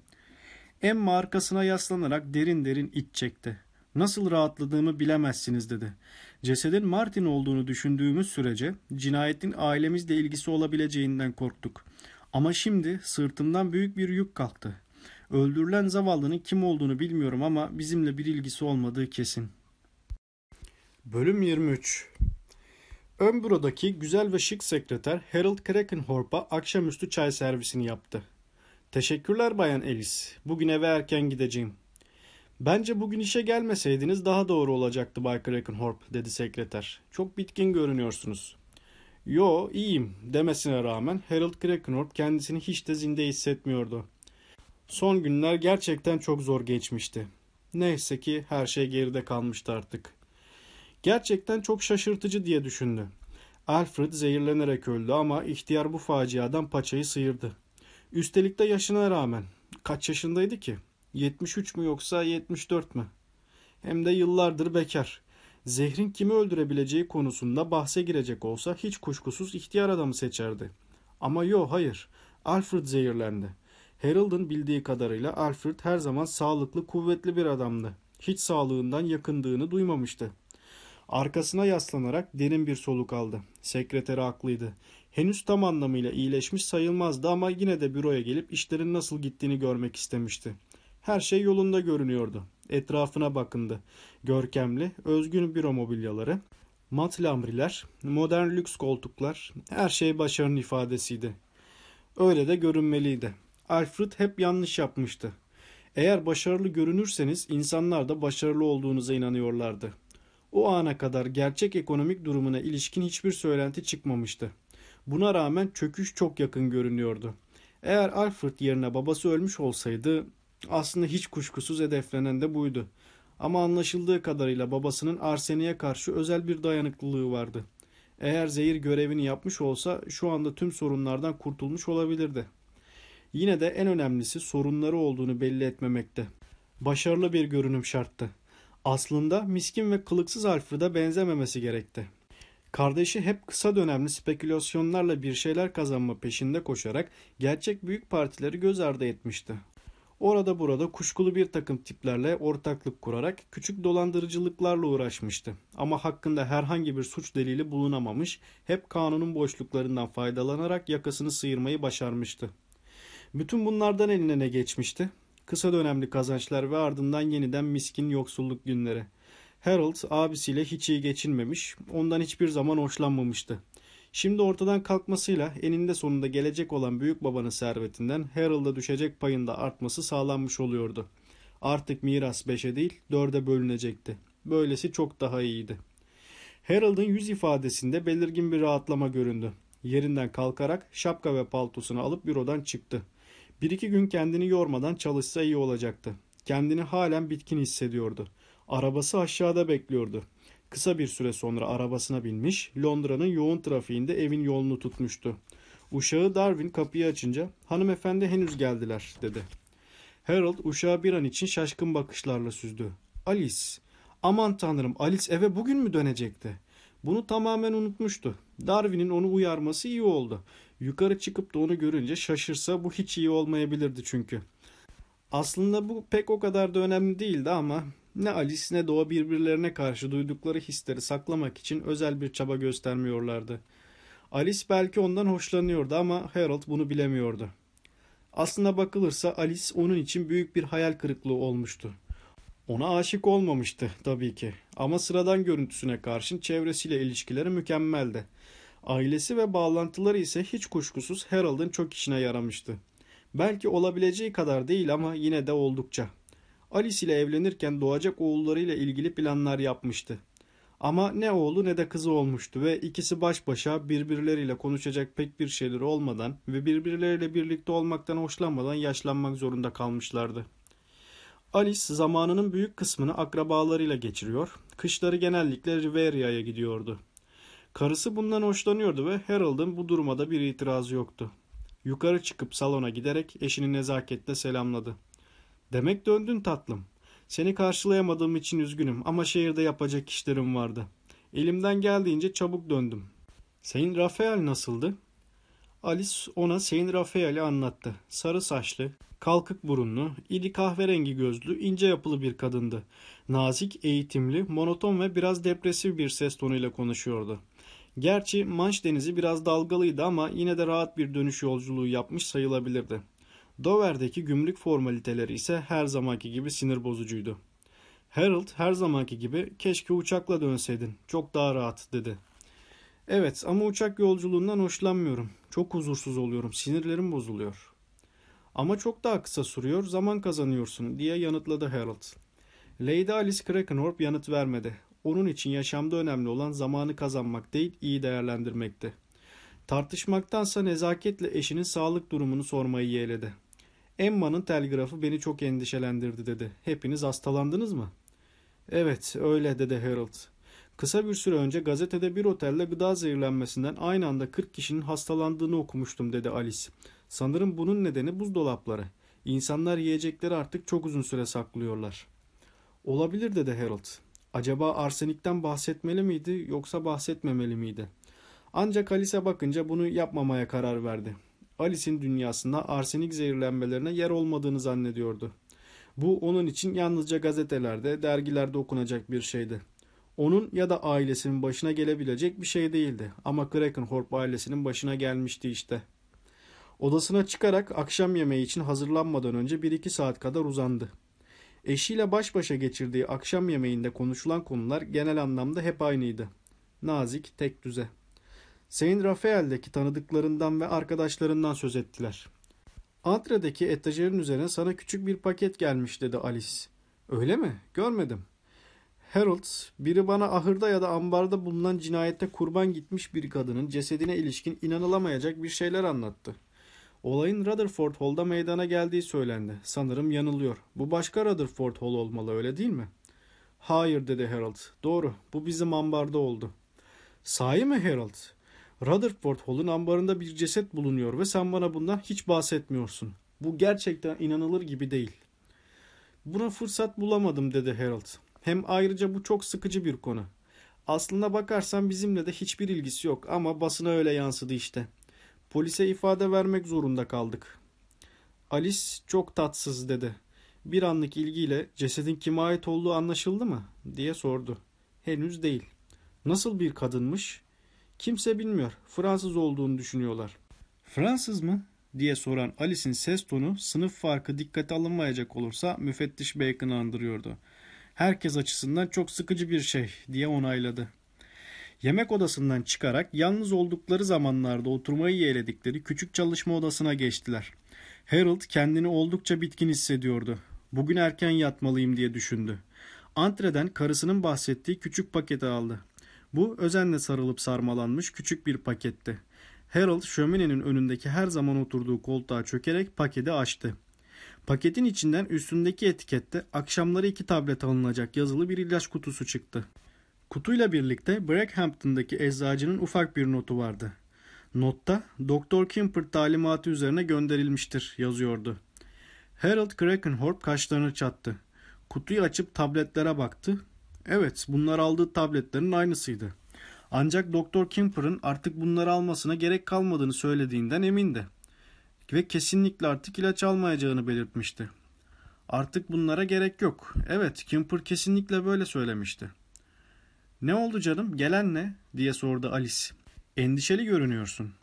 Emma arkasına yaslanarak derin derin iç çekti. Nasıl rahatladığımı bilemezsiniz dedi. Cesedin Martin olduğunu düşündüğümüz sürece cinayetin ailemizle ilgisi olabileceğinden korktuk. Ama şimdi sırtımdan büyük bir yük kalktı. Öldürülen zavallının kim olduğunu bilmiyorum ama bizimle bir ilgisi olmadığı kesin. Bölüm 23 Ön bürodaki güzel ve şık sekreter Harold Krakenhorp'a akşamüstü çay servisini yaptı. Teşekkürler Bayan Alice. Bugün eve erken gideceğim. Bence bugün işe gelmeseydiniz daha doğru olacaktı Bay Krakenhorp, dedi sekreter. Çok bitkin görünüyorsunuz. Yo, iyiyim demesine rağmen Harold Krakenhorp kendisini hiç de zinde hissetmiyordu. Son günler gerçekten çok zor geçmişti. Neyse ki her şey geride kalmıştı artık. Gerçekten çok şaşırtıcı diye düşündü. Alfred zehirlenerek öldü ama ihtiyar bu faciadan paçayı sıyırdı. Üstelik de yaşına rağmen. Kaç yaşındaydı ki? 73 mü yoksa 74 mü? Hem de yıllardır bekar. Zehrin kimi öldürebileceği konusunda bahse girecek olsa hiç kuşkusuz ihtiyar adamı seçerdi. Ama yo hayır. Alfred zehirlendi. Harold'un bildiği kadarıyla Alfred her zaman sağlıklı, kuvvetli bir adamdı. Hiç sağlığından yakındığını duymamıştı. Arkasına yaslanarak derin bir soluk aldı. Sekreteri haklıydı. Henüz tam anlamıyla iyileşmiş sayılmazdı ama yine de büroya gelip işlerin nasıl gittiğini görmek istemişti. Her şey yolunda görünüyordu. Etrafına bakındı. Görkemli, özgün büro mobilyaları, mat lambriler, modern lüks koltuklar, her şey başarının ifadesiydi. Öyle de görünmeliydi. Alfred hep yanlış yapmıştı. Eğer başarılı görünürseniz insanlar da başarılı olduğunuza inanıyorlardı. O ana kadar gerçek ekonomik durumuna ilişkin hiçbir söylenti çıkmamıştı. Buna rağmen çöküş çok yakın görünüyordu. Eğer Alfred yerine babası ölmüş olsaydı aslında hiç kuşkusuz hedeflenen de buydu. Ama anlaşıldığı kadarıyla babasının arseniye karşı özel bir dayanıklılığı vardı. Eğer zehir görevini yapmış olsa şu anda tüm sorunlardan kurtulmuş olabilirdi. Yine de en önemlisi sorunları olduğunu belli etmemekte. Başarılı bir görünüm şarttı. Aslında miskin ve kılıksız Alfred'a benzememesi gerekti. Kardeşi hep kısa dönemli spekülasyonlarla bir şeyler kazanma peşinde koşarak gerçek büyük partileri göz ardı etmişti. Orada burada kuşkulu bir takım tiplerle ortaklık kurarak küçük dolandırıcılıklarla uğraşmıştı. Ama hakkında herhangi bir suç delili bulunamamış, hep kanunun boşluklarından faydalanarak yakasını sıyırmayı başarmıştı. Bütün bunlardan eline ne geçmişti? Kısa dönemli kazançlar ve ardından yeniden miskin yoksulluk günleri. Harold abisiyle hiç iyi geçinmemiş, ondan hiçbir zaman hoşlanmamıştı. Şimdi ortadan kalkmasıyla eninde sonunda gelecek olan büyük babanın servetinden Harold'a düşecek payında artması sağlanmış oluyordu. Artık miras beşe değil dörde bölünecekti. Böylesi çok daha iyiydi. Harold'un yüz ifadesinde belirgin bir rahatlama göründü. Yerinden kalkarak şapka ve paltosunu alıp bürodan çıktı. Bir iki gün kendini yormadan çalışsa iyi olacaktı. Kendini halen bitkin hissediyordu. Arabası aşağıda bekliyordu. Kısa bir süre sonra arabasına binmiş, Londra'nın yoğun trafiğinde evin yolunu tutmuştu. Uşağı Darwin kapıyı açınca hanımefendi henüz geldiler dedi. Harold uşağı bir an için şaşkın bakışlarla süzdü. Alice. Aman tanrım Alice eve bugün mü dönecekti? Bunu tamamen unutmuştu. Darwin'in onu uyarması iyi oldu. Yukarı çıkıp da onu görünce şaşırsa bu hiç iyi olmayabilirdi çünkü. Aslında bu pek o kadar da önemli değildi ama ne Alice ne o birbirlerine karşı duydukları hisleri saklamak için özel bir çaba göstermiyorlardı. Alice belki ondan hoşlanıyordu ama Harold bunu bilemiyordu. Aslına bakılırsa Alice onun için büyük bir hayal kırıklığı olmuştu. Ona aşık olmamıştı tabii ki ama sıradan görüntüsüne karşın çevresiyle ilişkileri mükemmeldi. Ailesi ve bağlantıları ise hiç kuşkusuz Harold'ın çok işine yaramıştı. Belki olabileceği kadar değil ama yine de oldukça. Alice ile evlenirken doğacak oğullarıyla ilgili planlar yapmıştı. Ama ne oğlu ne de kızı olmuştu ve ikisi baş başa birbirleriyle konuşacak pek bir şeyleri olmadan ve birbirleriyle birlikte olmaktan hoşlanmadan yaşlanmak zorunda kalmışlardı. Alice zamanının büyük kısmını akrabalarıyla geçiriyor, kışları genellikle Riveria'ya gidiyordu. Karısı bundan hoşlanıyordu ve Harold'ın bu duruma da bir itirazı yoktu. Yukarı çıkıp salona giderek eşini nezaketle selamladı. Demek döndün tatlım. Seni karşılayamadığım için üzgünüm ama şehirde yapacak işlerim vardı. Elimden geldiğince çabuk döndüm. Sayın Rafael nasıldı? Alice ona Sayın Rafael'i anlattı. Sarı saçlı, kalkık burunlu, iri kahverengi gözlü, ince yapılı bir kadındı. Nazik, eğitimli, monoton ve biraz depresif bir ses tonuyla konuşuyordu. Gerçi Manş Denizi biraz dalgalıydı ama yine de rahat bir dönüş yolculuğu yapmış sayılabilirdi. Dover'deki gümrük formaliteleri ise her zamanki gibi sinir bozucuydu. Harold her zamanki gibi keşke uçakla dönseydin çok daha rahat dedi. Evet ama uçak yolculuğundan hoşlanmıyorum. Çok huzursuz oluyorum sinirlerim bozuluyor. Ama çok daha kısa sürüyor zaman kazanıyorsun diye yanıtladı Harold. Lady Alice Krakenhorp yanıt vermedi. Onun için yaşamda önemli olan zamanı kazanmak değil iyi değerlendirmekti. Tartışmaktansa nezaketle eşinin sağlık durumunu sormayı yeğledi. Emma'nın telgrafı beni çok endişelendirdi dedi. Hepiniz hastalandınız mı? Evet öyle dedi Harold. Kısa bir süre önce gazetede bir otelde gıda zehirlenmesinden aynı anda 40 kişinin hastalandığını okumuştum dedi Alice. Sanırım bunun nedeni buzdolapları. İnsanlar yiyecekleri artık çok uzun süre saklıyorlar. Olabilir dedi Harold. Acaba arsenikten bahsetmeli miydi yoksa bahsetmemeli miydi? Ancak Alice'e bakınca bunu yapmamaya karar verdi. Alice'in dünyasında arsenik zehirlenmelerine yer olmadığını zannediyordu. Bu onun için yalnızca gazetelerde, dergilerde okunacak bir şeydi. Onun ya da ailesinin başına gelebilecek bir şey değildi ama Krakenhorp ailesinin başına gelmişti işte. Odasına çıkarak akşam yemeği için hazırlanmadan önce bir iki saat kadar uzandı. Eşiyle baş başa geçirdiği akşam yemeğinde konuşulan konular genel anlamda hep aynıydı. Nazik, tek düze. Saint Raphael'deki tanıdıklarından ve arkadaşlarından söz ettiler. Antre'deki etajerin üzerine sana küçük bir paket gelmiş dedi Alice. Öyle mi? Görmedim. Harold, biri bana ahırda ya da ambarda bulunan cinayette kurban gitmiş bir kadının cesedine ilişkin inanılamayacak bir şeyler anlattı. Olayın Rutherford Hall'da meydana geldiği söylendi. Sanırım yanılıyor. Bu başka Rutherford Hall olmalı öyle değil mi? Hayır dedi Harold. Doğru. Bu bizim ambarda oldu. Sahi mi Harold? Rutherford Hall'un ambarında bir ceset bulunuyor ve sen bana bundan hiç bahsetmiyorsun. Bu gerçekten inanılır gibi değil. Buna fırsat bulamadım dedi Harold. Hem ayrıca bu çok sıkıcı bir konu. Aslına bakarsan bizimle de hiçbir ilgisi yok ama basına öyle yansıdı işte. Polise ifade vermek zorunda kaldık. Alice çok tatsız dedi. Bir anlık ilgiyle cesedin kime ait olduğu anlaşıldı mı diye sordu. Henüz değil. Nasıl bir kadınmış? Kimse bilmiyor. Fransız olduğunu düşünüyorlar. Fransız mı? diye soran Alice'in ses tonu sınıf farkı dikkate alınmayacak olursa müfettiş Bacon'ı andırıyordu. Herkes açısından çok sıkıcı bir şey diye onayladı. Yemek odasından çıkarak yalnız oldukları zamanlarda oturmayı yeğledikleri küçük çalışma odasına geçtiler. Harold kendini oldukça bitkin hissediyordu. Bugün erken yatmalıyım diye düşündü. Antreden karısının bahsettiği küçük paketi aldı. Bu özenle sarılıp sarmalanmış küçük bir paketti. Harold şöminenin önündeki her zaman oturduğu koltuğa çökerek paketi açtı. Paketin içinden üstündeki etikette akşamları iki tablet alınacak yazılı bir ilaç kutusu çıktı. Kutuyla birlikte Brackhampton'daki eczacının ufak bir notu vardı. Notta Doktor Kimper talimatı üzerine gönderilmiştir yazıyordu. Harold Krakenhorp kaşlarını çattı. Kutuyu açıp tabletlere baktı. Evet, bunlar aldığı tabletlerin aynısıydı. Ancak Doktor Kimper'ın artık bunları almasına gerek kalmadığını söylediğinden emindi. Ve kesinlikle artık ilaç almayacağını belirtmişti. Artık bunlara gerek yok. Evet, Kimper kesinlikle böyle söylemişti. Ne oldu canım? Gelen ne? diye sordu Alice. Endişeli görünüyorsun.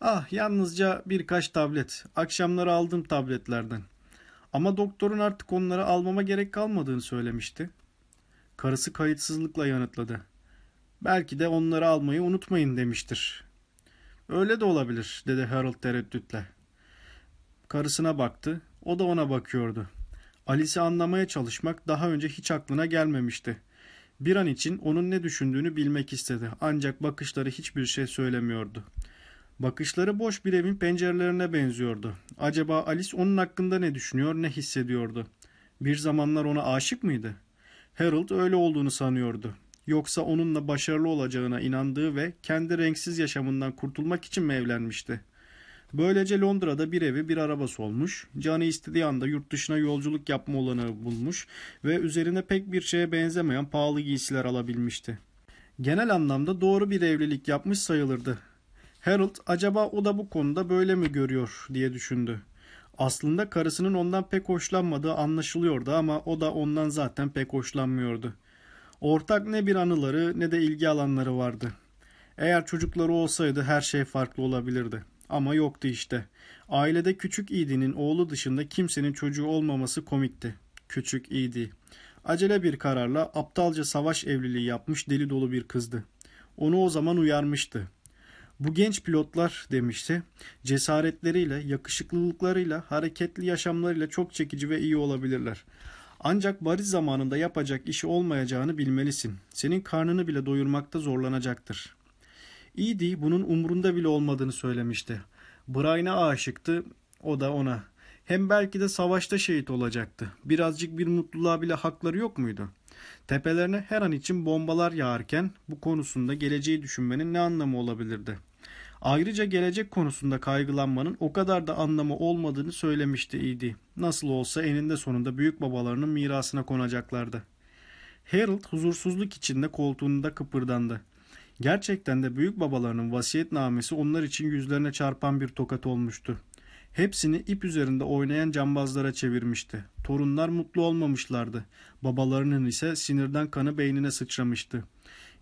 Ah, yalnızca birkaç tablet. Akşamları aldığım tabletlerden. Ama doktorun artık onları almama gerek kalmadığını söylemişti. Karısı kayıtsızlıkla yanıtladı. Belki de onları almayı unutmayın demiştir. Öyle de olabilir dedi Harold tereddütle. Karısına baktı. O da ona bakıyordu. Alice'i anlamaya çalışmak daha önce hiç aklına gelmemişti. Bir an için onun ne düşündüğünü bilmek istedi. Ancak bakışları hiçbir şey söylemiyordu. Bakışları boş bir evin pencerelerine benziyordu. Acaba Alice onun hakkında ne düşünüyor, ne hissediyordu? Bir zamanlar ona aşık mıydı? Harold öyle olduğunu sanıyordu. Yoksa onunla başarılı olacağına inandığı ve kendi renksiz yaşamından kurtulmak için mi evlenmişti? Böylece Londra'da bir evi bir arabası olmuş, canı istediği anda yurt dışına yolculuk yapma olanağı bulmuş ve üzerine pek bir şeye benzemeyen pahalı giysiler alabilmişti. Genel anlamda doğru bir evlilik yapmış sayılırdı. Harold acaba o da bu konuda böyle mi görüyor diye düşündü. Aslında karısının ondan pek hoşlanmadığı anlaşılıyordu ama o da ondan zaten pek hoşlanmıyordu. Ortak ne bir anıları ne de ilgi alanları vardı. Eğer çocukları olsaydı her şey farklı olabilirdi. Ama yoktu işte. Ailede küçük İdi'nin oğlu dışında kimsenin çocuğu olmaması komikti. Küçük İdi. Acele bir kararla aptalca savaş evliliği yapmış deli dolu bir kızdı. Onu o zaman uyarmıştı. Bu genç pilotlar demişti, cesaretleriyle, yakışıklılıklarıyla, hareketli yaşamlarıyla çok çekici ve iyi olabilirler. Ancak bariz zamanında yapacak işi olmayacağını bilmelisin. Senin karnını bile doyurmakta zorlanacaktır. İyiydi, bunun umrunda bile olmadığını söylemişti. Brian'a aşıktı, o da ona. Hem belki de savaşta şehit olacaktı. Birazcık bir mutluluğa bile hakları yok muydu? Tepelerine her an için bombalar yağarken bu konusunda geleceği düşünmenin ne anlamı olabilirdi? Ayrıca gelecek konusunda kaygılanmanın o kadar da anlamı olmadığını söylemişti İdi. Nasıl olsa eninde sonunda büyük babalarının mirasına konacaklardı. Harold huzursuzluk içinde koltuğunda kıpırdandı. Gerçekten de büyük babalarının vasiyetnamesi onlar için yüzlerine çarpan bir tokat olmuştu. Hepsini ip üzerinde oynayan cambazlara çevirmişti. Torunlar mutlu olmamışlardı. Babalarının ise sinirden kanı beynine sıçramıştı.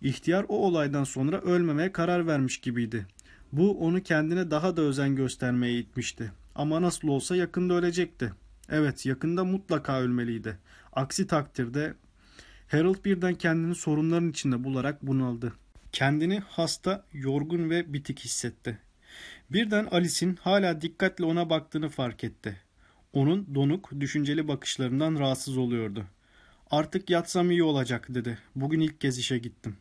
İhtiyar o olaydan sonra ölmemeye karar vermiş gibiydi. Bu onu kendine daha da özen göstermeye itmişti. Ama nasıl olsa yakında ölecekti. Evet yakında mutlaka ölmeliydi. Aksi takdirde Harold birden kendini sorunların içinde bularak bunaldı. Kendini hasta, yorgun ve bitik hissetti. Birden Alice'in hala dikkatle ona baktığını fark etti. Onun donuk, düşünceli bakışlarından rahatsız oluyordu. Artık yatsam iyi olacak dedi. Bugün ilk kez işe gittim.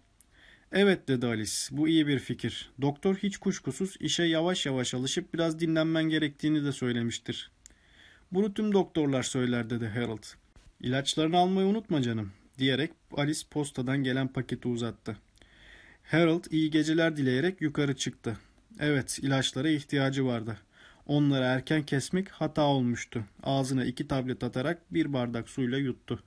Evet dedi Alice. Bu iyi bir fikir. Doktor hiç kuşkusuz işe yavaş yavaş alışıp biraz dinlenmen gerektiğini de söylemiştir. Bunu tüm doktorlar söyler dedi Harold. İlaçlarını almayı unutma canım diyerek Alice postadan gelen paketi uzattı. Harold iyi geceler dileyerek yukarı çıktı. Evet, ilaçlara ihtiyacı vardı. Onları erken kesmek hata olmuştu. Ağzına iki tablet atarak bir bardak suyla yuttu.